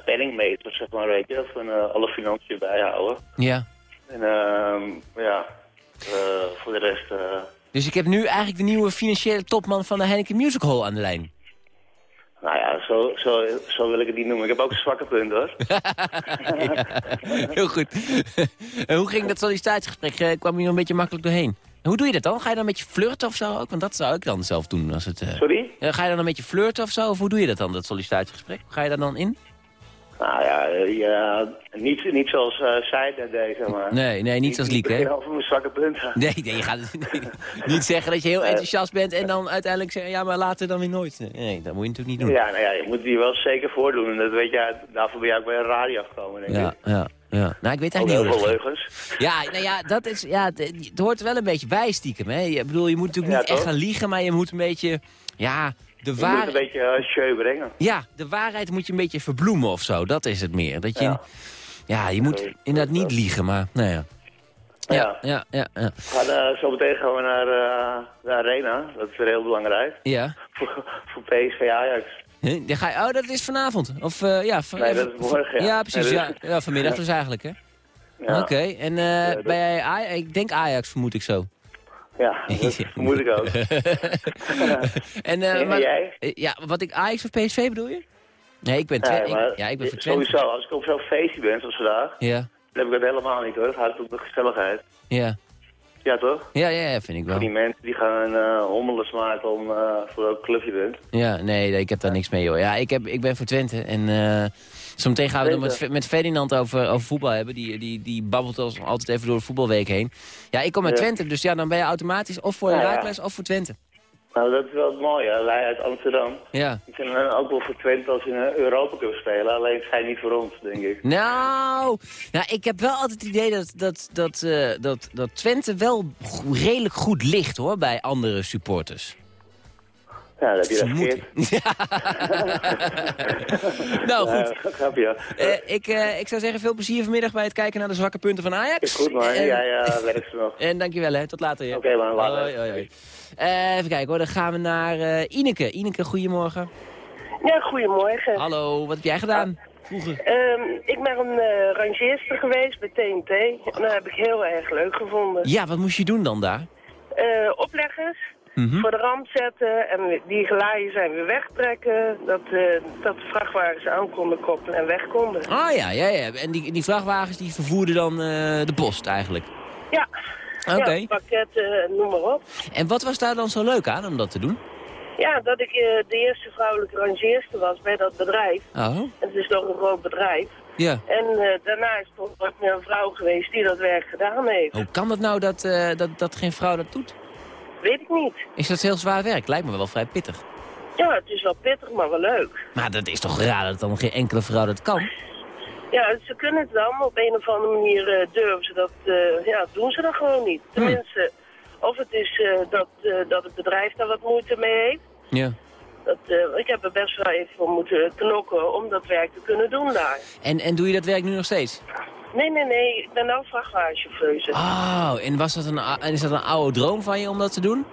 penningmeter, zeg maar, weet je, van alle financiën bijhouden. Ja. En ja, voor de rest... Dus ik heb nu eigenlijk de nieuwe financiële topman van de Heineken Music Hall aan de lijn. Nou ja, zo, zo, zo wil ik het niet noemen. Ik heb ook een zwakke punt, hoor. ja, heel goed. en hoe ging dat sollicitatiegesprek? Kwam je nog een beetje makkelijk doorheen? En hoe doe je dat dan? Ga je dan een beetje flirten of zo ook? Want dat zou ik dan zelf doen. Als het, uh... Sorry? ga je dan een beetje flirten of zo? Of hoe doe je dat dan, dat sollicitatiegesprek? Ga je daar dan in? Nou ja, ja niet, niet zoals uh, zij dat deed, zeg maar. Nee, nee, niet zoals Lieke, hè? Over mijn zwakke punten. Nee, nee, je gaat nee, niet zeggen dat je heel enthousiast bent en dan uiteindelijk zeggen, ja, maar later dan weer nooit. Nee, dat moet je natuurlijk niet doen. Ja, nou ja, je moet die wel zeker voordoen. En dat weet je, daarvoor ben je ook bij een radio gekomen, denk ja, ik. Ja, ja. Nou, ik weet eigenlijk niet hoe dat leugens. Ja, nou ja, dat is, ja, het, hoort wel een beetje bij stiekem, hè. Ik bedoel, je moet natuurlijk niet ja, echt gaan liegen, maar je moet een beetje, ja... De je waar... moet een beetje uh, brengen. Ja, de waarheid moet je een beetje verbloemen of zo. Dat is het meer. Dat je, ja. ja je moet inderdaad niet liegen, maar nou ja. Ja, ja, ja. ja, gaan, uh, zo meteen gaan we naar uh, de Arena. Dat is weer heel belangrijk. Ja. Voor, voor PSV Ajax. Huh? Ga je, oh, dat is vanavond? Of, uh, ja, van, nee, dat is morgen, ja. Ja, precies. Nee, ja. ja, vanmiddag dus eigenlijk, hè? Oké, okay. en bij Ajax, ik denk Ajax, vermoed ik zo. Ja, dat vermoed ik ook. en, uh, maar, jij? Ja, wat ik Ajax of PSV bedoel je? Nee, ik ben, nee, ik, ja, ik ben voor Sowieso, als ik op zo'n feestje ben, zoals vandaag, ja. dan heb ik dat helemaal niet hoor. Dan gaat om de gezelligheid. Ja. Ja, toch? Ja, ja, ja vind ik wel. Voor die mensen die gaan uh, hommeles maken om uh, voor welk club je bent. Ja, nee, nee, ik heb daar niks mee, joh. Ja, ik, heb, ik ben voor Twente en... Uh, Zometeen gaan we het met, met Ferdinand over, over voetbal hebben. Die, die, die babbelt ons altijd even door de voetbalweek heen. Ja, ik kom uit. Twente, dus ja, dan ben je automatisch of voor Herakles ja, ja. of voor Twente. Nou, dat is wel het mooie. Wij uit Amsterdam. Ja. Die kunnen ook wel voor Twente als in een Europa Cup spelen. Alleen het schijnt niet voor ons, denk ik. Nou, nou ik heb wel altijd het idee dat, dat, dat, uh, dat, dat Twente wel redelijk goed ligt, hoor, bij andere supporters. Ja, dat heb je verkeerd. nou, goed. Ja, grapje. Uh, ik, uh, ik zou zeggen, veel plezier vanmiddag bij het kijken naar de zwakke punten van Ajax. Is goed, man. En, ja, ja, werkt ze nog. En dankjewel, hè. Tot later. Oké, okay, man. Later. Hoi, hoi, hoi. Uh, even kijken, hoor. Dan gaan we naar uh, Ineke. Ineke, goedemorgen. Ja, goedemorgen. Hallo, wat heb jij gedaan? Vroeger. Um, ik ben een uh, rangeerster geweest bij TNT. En dat heb ik heel erg leuk gevonden. Ja, wat moest je doen dan daar? opleggers. Mm -hmm. voor de ramp zetten en die gelaaien zijn weer wegtrekken. Dat, uh, dat de vrachtwagens aan konden koppelen en weg konden. Ah ja, ja, ja. En die, die vrachtwagens die vervoerden dan uh, de post eigenlijk? Ja. Oké. Okay. Ja, pakketten, noem maar op. En wat was daar dan zo leuk aan om dat te doen? Ja, dat ik uh, de eerste vrouwelijke rangeerster was bij dat bedrijf. Oh. En het is toch een groot bedrijf. Ja. En daarna is er toch meer een vrouw geweest die dat werk gedaan heeft. Hoe kan het nou dat, dat, dat geen vrouw dat doet? Weet ik niet. Is dat heel zwaar werk? Lijkt me wel vrij pittig. Ja, het is wel pittig, maar wel leuk. Maar dat is toch raar dat dan geen enkele vrouw dat kan? Ja, ze kunnen het wel, maar op een of andere manier uh, durven ze dat, uh, ja, doen ze dat gewoon niet. Tenminste, hm. of het is uh, dat, dat het bedrijf daar wat moeite mee heeft. Ja. Dat, ik heb er best wel even voor moeten knokken om dat werk te kunnen doen daar. En, en doe je dat werk nu nog steeds? Nee, nee, nee. Ik ben nou vrachtwagenchauffeur. Oh, en, was dat een, en is dat een oude droom van je om dat te doen?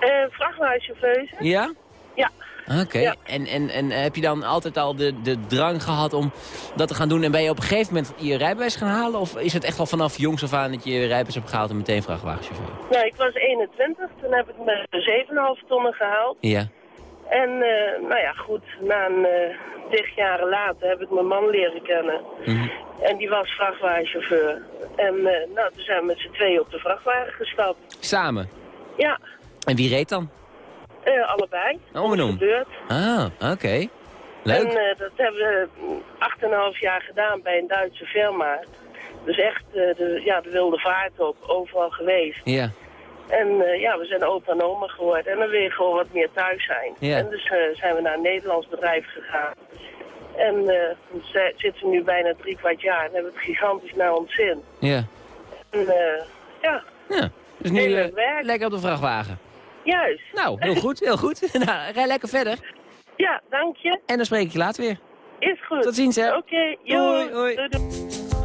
Uh, vrachtwagenchauffeur. Ja? Ja. Oké, en, en, en heb je dan altijd al de, de drang gehad om dat te gaan doen... en ben je op een gegeven moment je rijbewijs gaan halen? Of is het echt al vanaf jongs af aan dat je je rijbewijs hebt gehaald en meteen vrachtwagenchauffeur? Nou, ik was 21, toen heb ik me 7,5 tonnen gehaald. Ja. En uh, nou ja, goed, na een uh, tig jaren later heb ik mijn man leren kennen. Mhm. En die was vrachtwagenchauffeur. En uh, nou, toen zijn we met z'n tweeën op de vrachtwagen gestapt. Samen? Ja. En wie reed dan? Allebei. Oh, en om. Ah, oké. Leuk. En dat hebben we acht en een half jaar gedaan bij een Duitse firma. Dus echt uh, de, ja, de wilde vaart op, overal geweest. Ja. En ja, we zijn opa en oma geworden. En dan wil je gewoon wat meer thuis zijn. Ja. En dus zijn we naar een Nederlands bedrijf gegaan. En uh, zitten we nu bijna drie kwart jaar en hebben het gigantisch naar ons zin. Ja. En ja. Ja, dus nu lekker op de vrachtwagen. Juist. Nou, heel goed, heel goed. nou, rij lekker verder. Ja, dank je. En dan spreek ik je later weer. Is goed. Tot ziens, hè. Oké, okay, hoi. hoi. Doei, doei.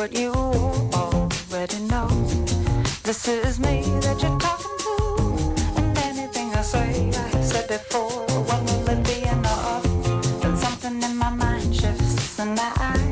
What you already know. This is me that you're talking to, and anything I say I have said before. When will it be enough? Then something in my mind shifts, and I, I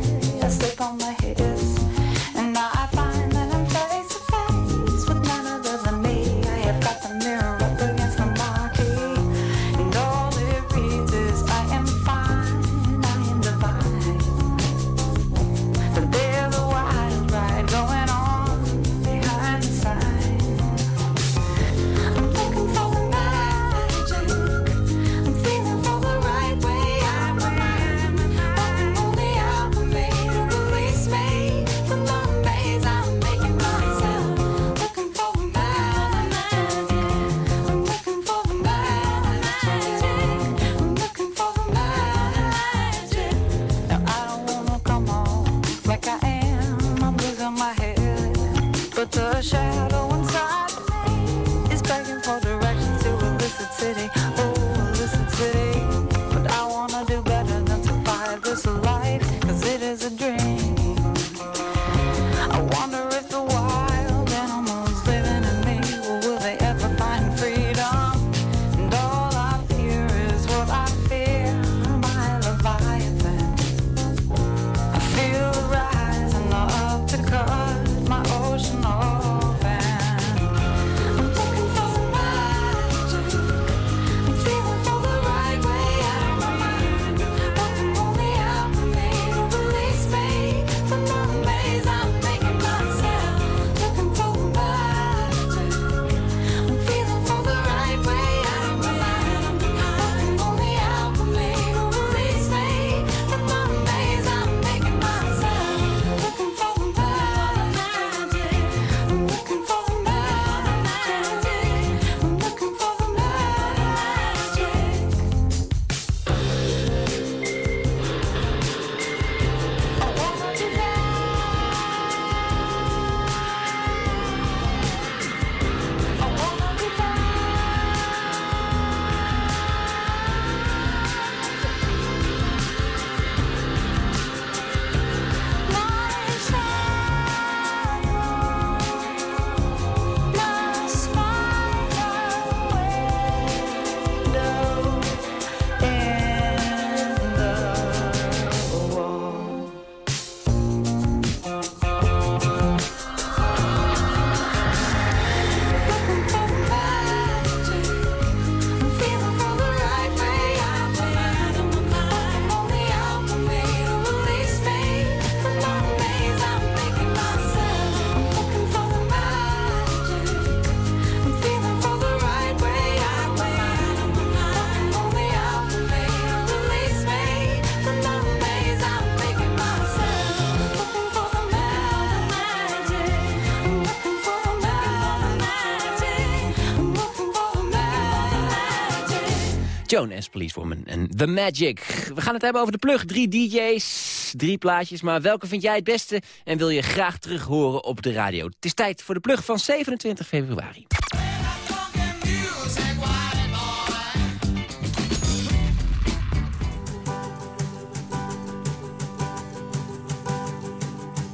Police Woman en The Magic. We gaan het hebben over de plug. Drie DJ's, drie plaatjes, maar welke vind jij het beste... en wil je graag terug horen op de radio? Het is tijd voor de plug van 27 februari.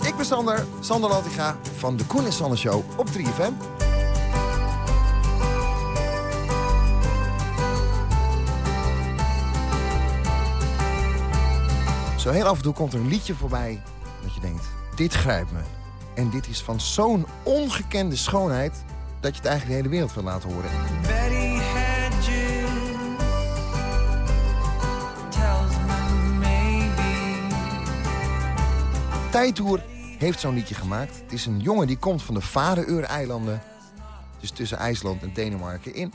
Ik ben Sander, Sander Latiga van de Koen en Sander Show op 3FM. Zo heel af en toe komt er een liedje voorbij dat je denkt, dit grijpt me. En dit is van zo'n ongekende schoonheid dat je het eigenlijk de hele wereld wil laten horen. Betty had you tells me maybe Tijtoer heeft zo'n liedje gemaakt. Het is een jongen die komt van de Faroe-eilanden. Dus tussen IJsland en Denemarken in.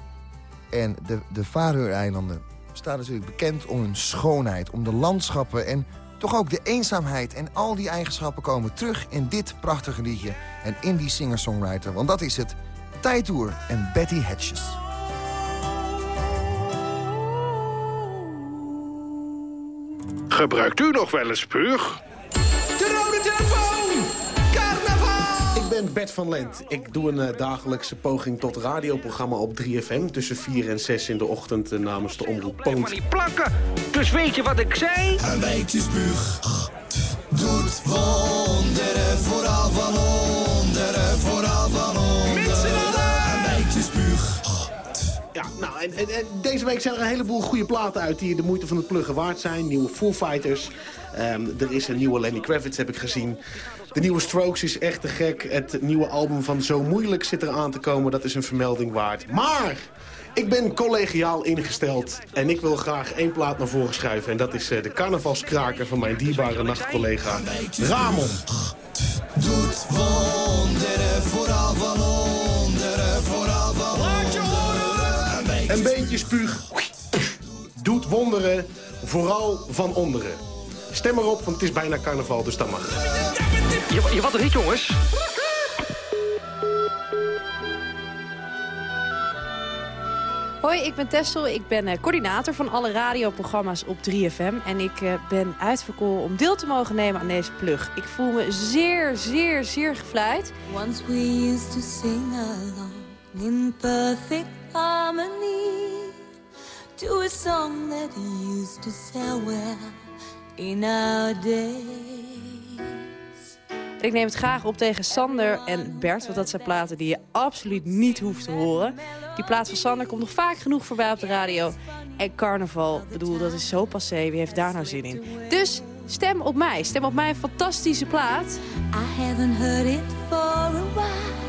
En de, de Faroe-eilanden staan natuurlijk bekend om hun schoonheid, om de landschappen... en toch ook de eenzaamheid. En al die eigenschappen komen terug in dit prachtige liedje... en in die singer-songwriter, want dat is het. Tijtoer en Betty Hatches. Gebruikt u nog wel eens spuug? De rode telefoon! Ben Bert van Lent. Ik doe een eh, dagelijkse poging tot radioprogramma op 3FM... tussen 4 en 6 in de ochtend eh, namens de omroep Van Poont. die planken. Dus weet je wat ik zei? Een beetje spuug doet wonderen, vooral van onderen, nou, en, en, deze week zijn er een heleboel goede platen uit... die de moeite van het pluggen waard zijn. Nieuwe Foo Fighters. Ehm, er is een nieuwe Lenny Kravitz, heb ik gezien. De nieuwe Strokes is echt te gek. Het nieuwe album van Zo Moeilijk zit er aan te komen. Dat is een vermelding waard. Maar... Ik ben collegiaal ingesteld en ik wil graag één plaat naar voren schuiven. En dat is eh, de carnavalskraker van mijn dierbare nachtcollega Ramon. Doet wonderen, van Een beetje spuug doet wonderen, vooral van onderen. Stem erop, want het is bijna carnaval, dus dat mag. Je, je wat er niet, jongens? Hoi, ik ben Tessel. Ik ben eh, coördinator van alle radioprogramma's op 3FM. En ik eh, ben uitverkoren om deel te mogen nemen aan deze plug. Ik voel me zeer, zeer, zeer gevleid. Once we used to sing along in perfect harmony to a song that used to sell well in our day. En ik neem het graag op tegen Sander en Bert. Want dat zijn platen die je absoluut niet hoeft te horen. Die plaat van Sander komt nog vaak genoeg voorbij op de radio. En carnaval, bedoel, dat is zo passé. Wie heeft daar nou zin in? Dus stem op mij. Stem op mijn fantastische plaat. I haven't heard it for a while.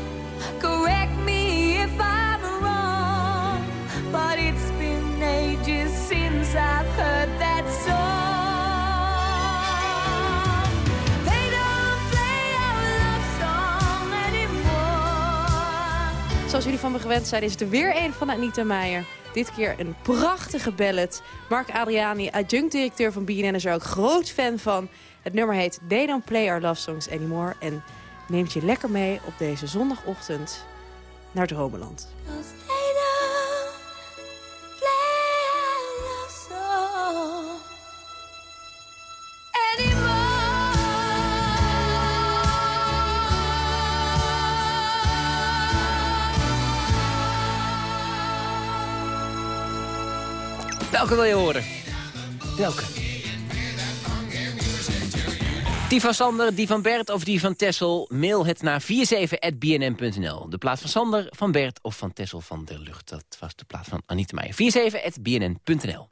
Been ages since I've heard that song. They don't play our love song anymore. Zoals jullie van me gewend zijn, is het er weer een van Anita Meijer. Dit keer een prachtige ballad. Mark Adriani, adjunct-directeur van BNN, is er ook groot fan van. Het nummer heet They Don't Play Our Love Songs Anymore. En neemt je lekker mee op deze zondagochtend naar Dromeland. Welke wil je horen? Welke? Die van Sander, die van Bert of die van Tessel? Mail het naar 47.bnn.nl. De plaat van Sander, van Bert of van Tessel van der Lucht. Dat was de plaat van Anita Meijer. 47.bnn.nl.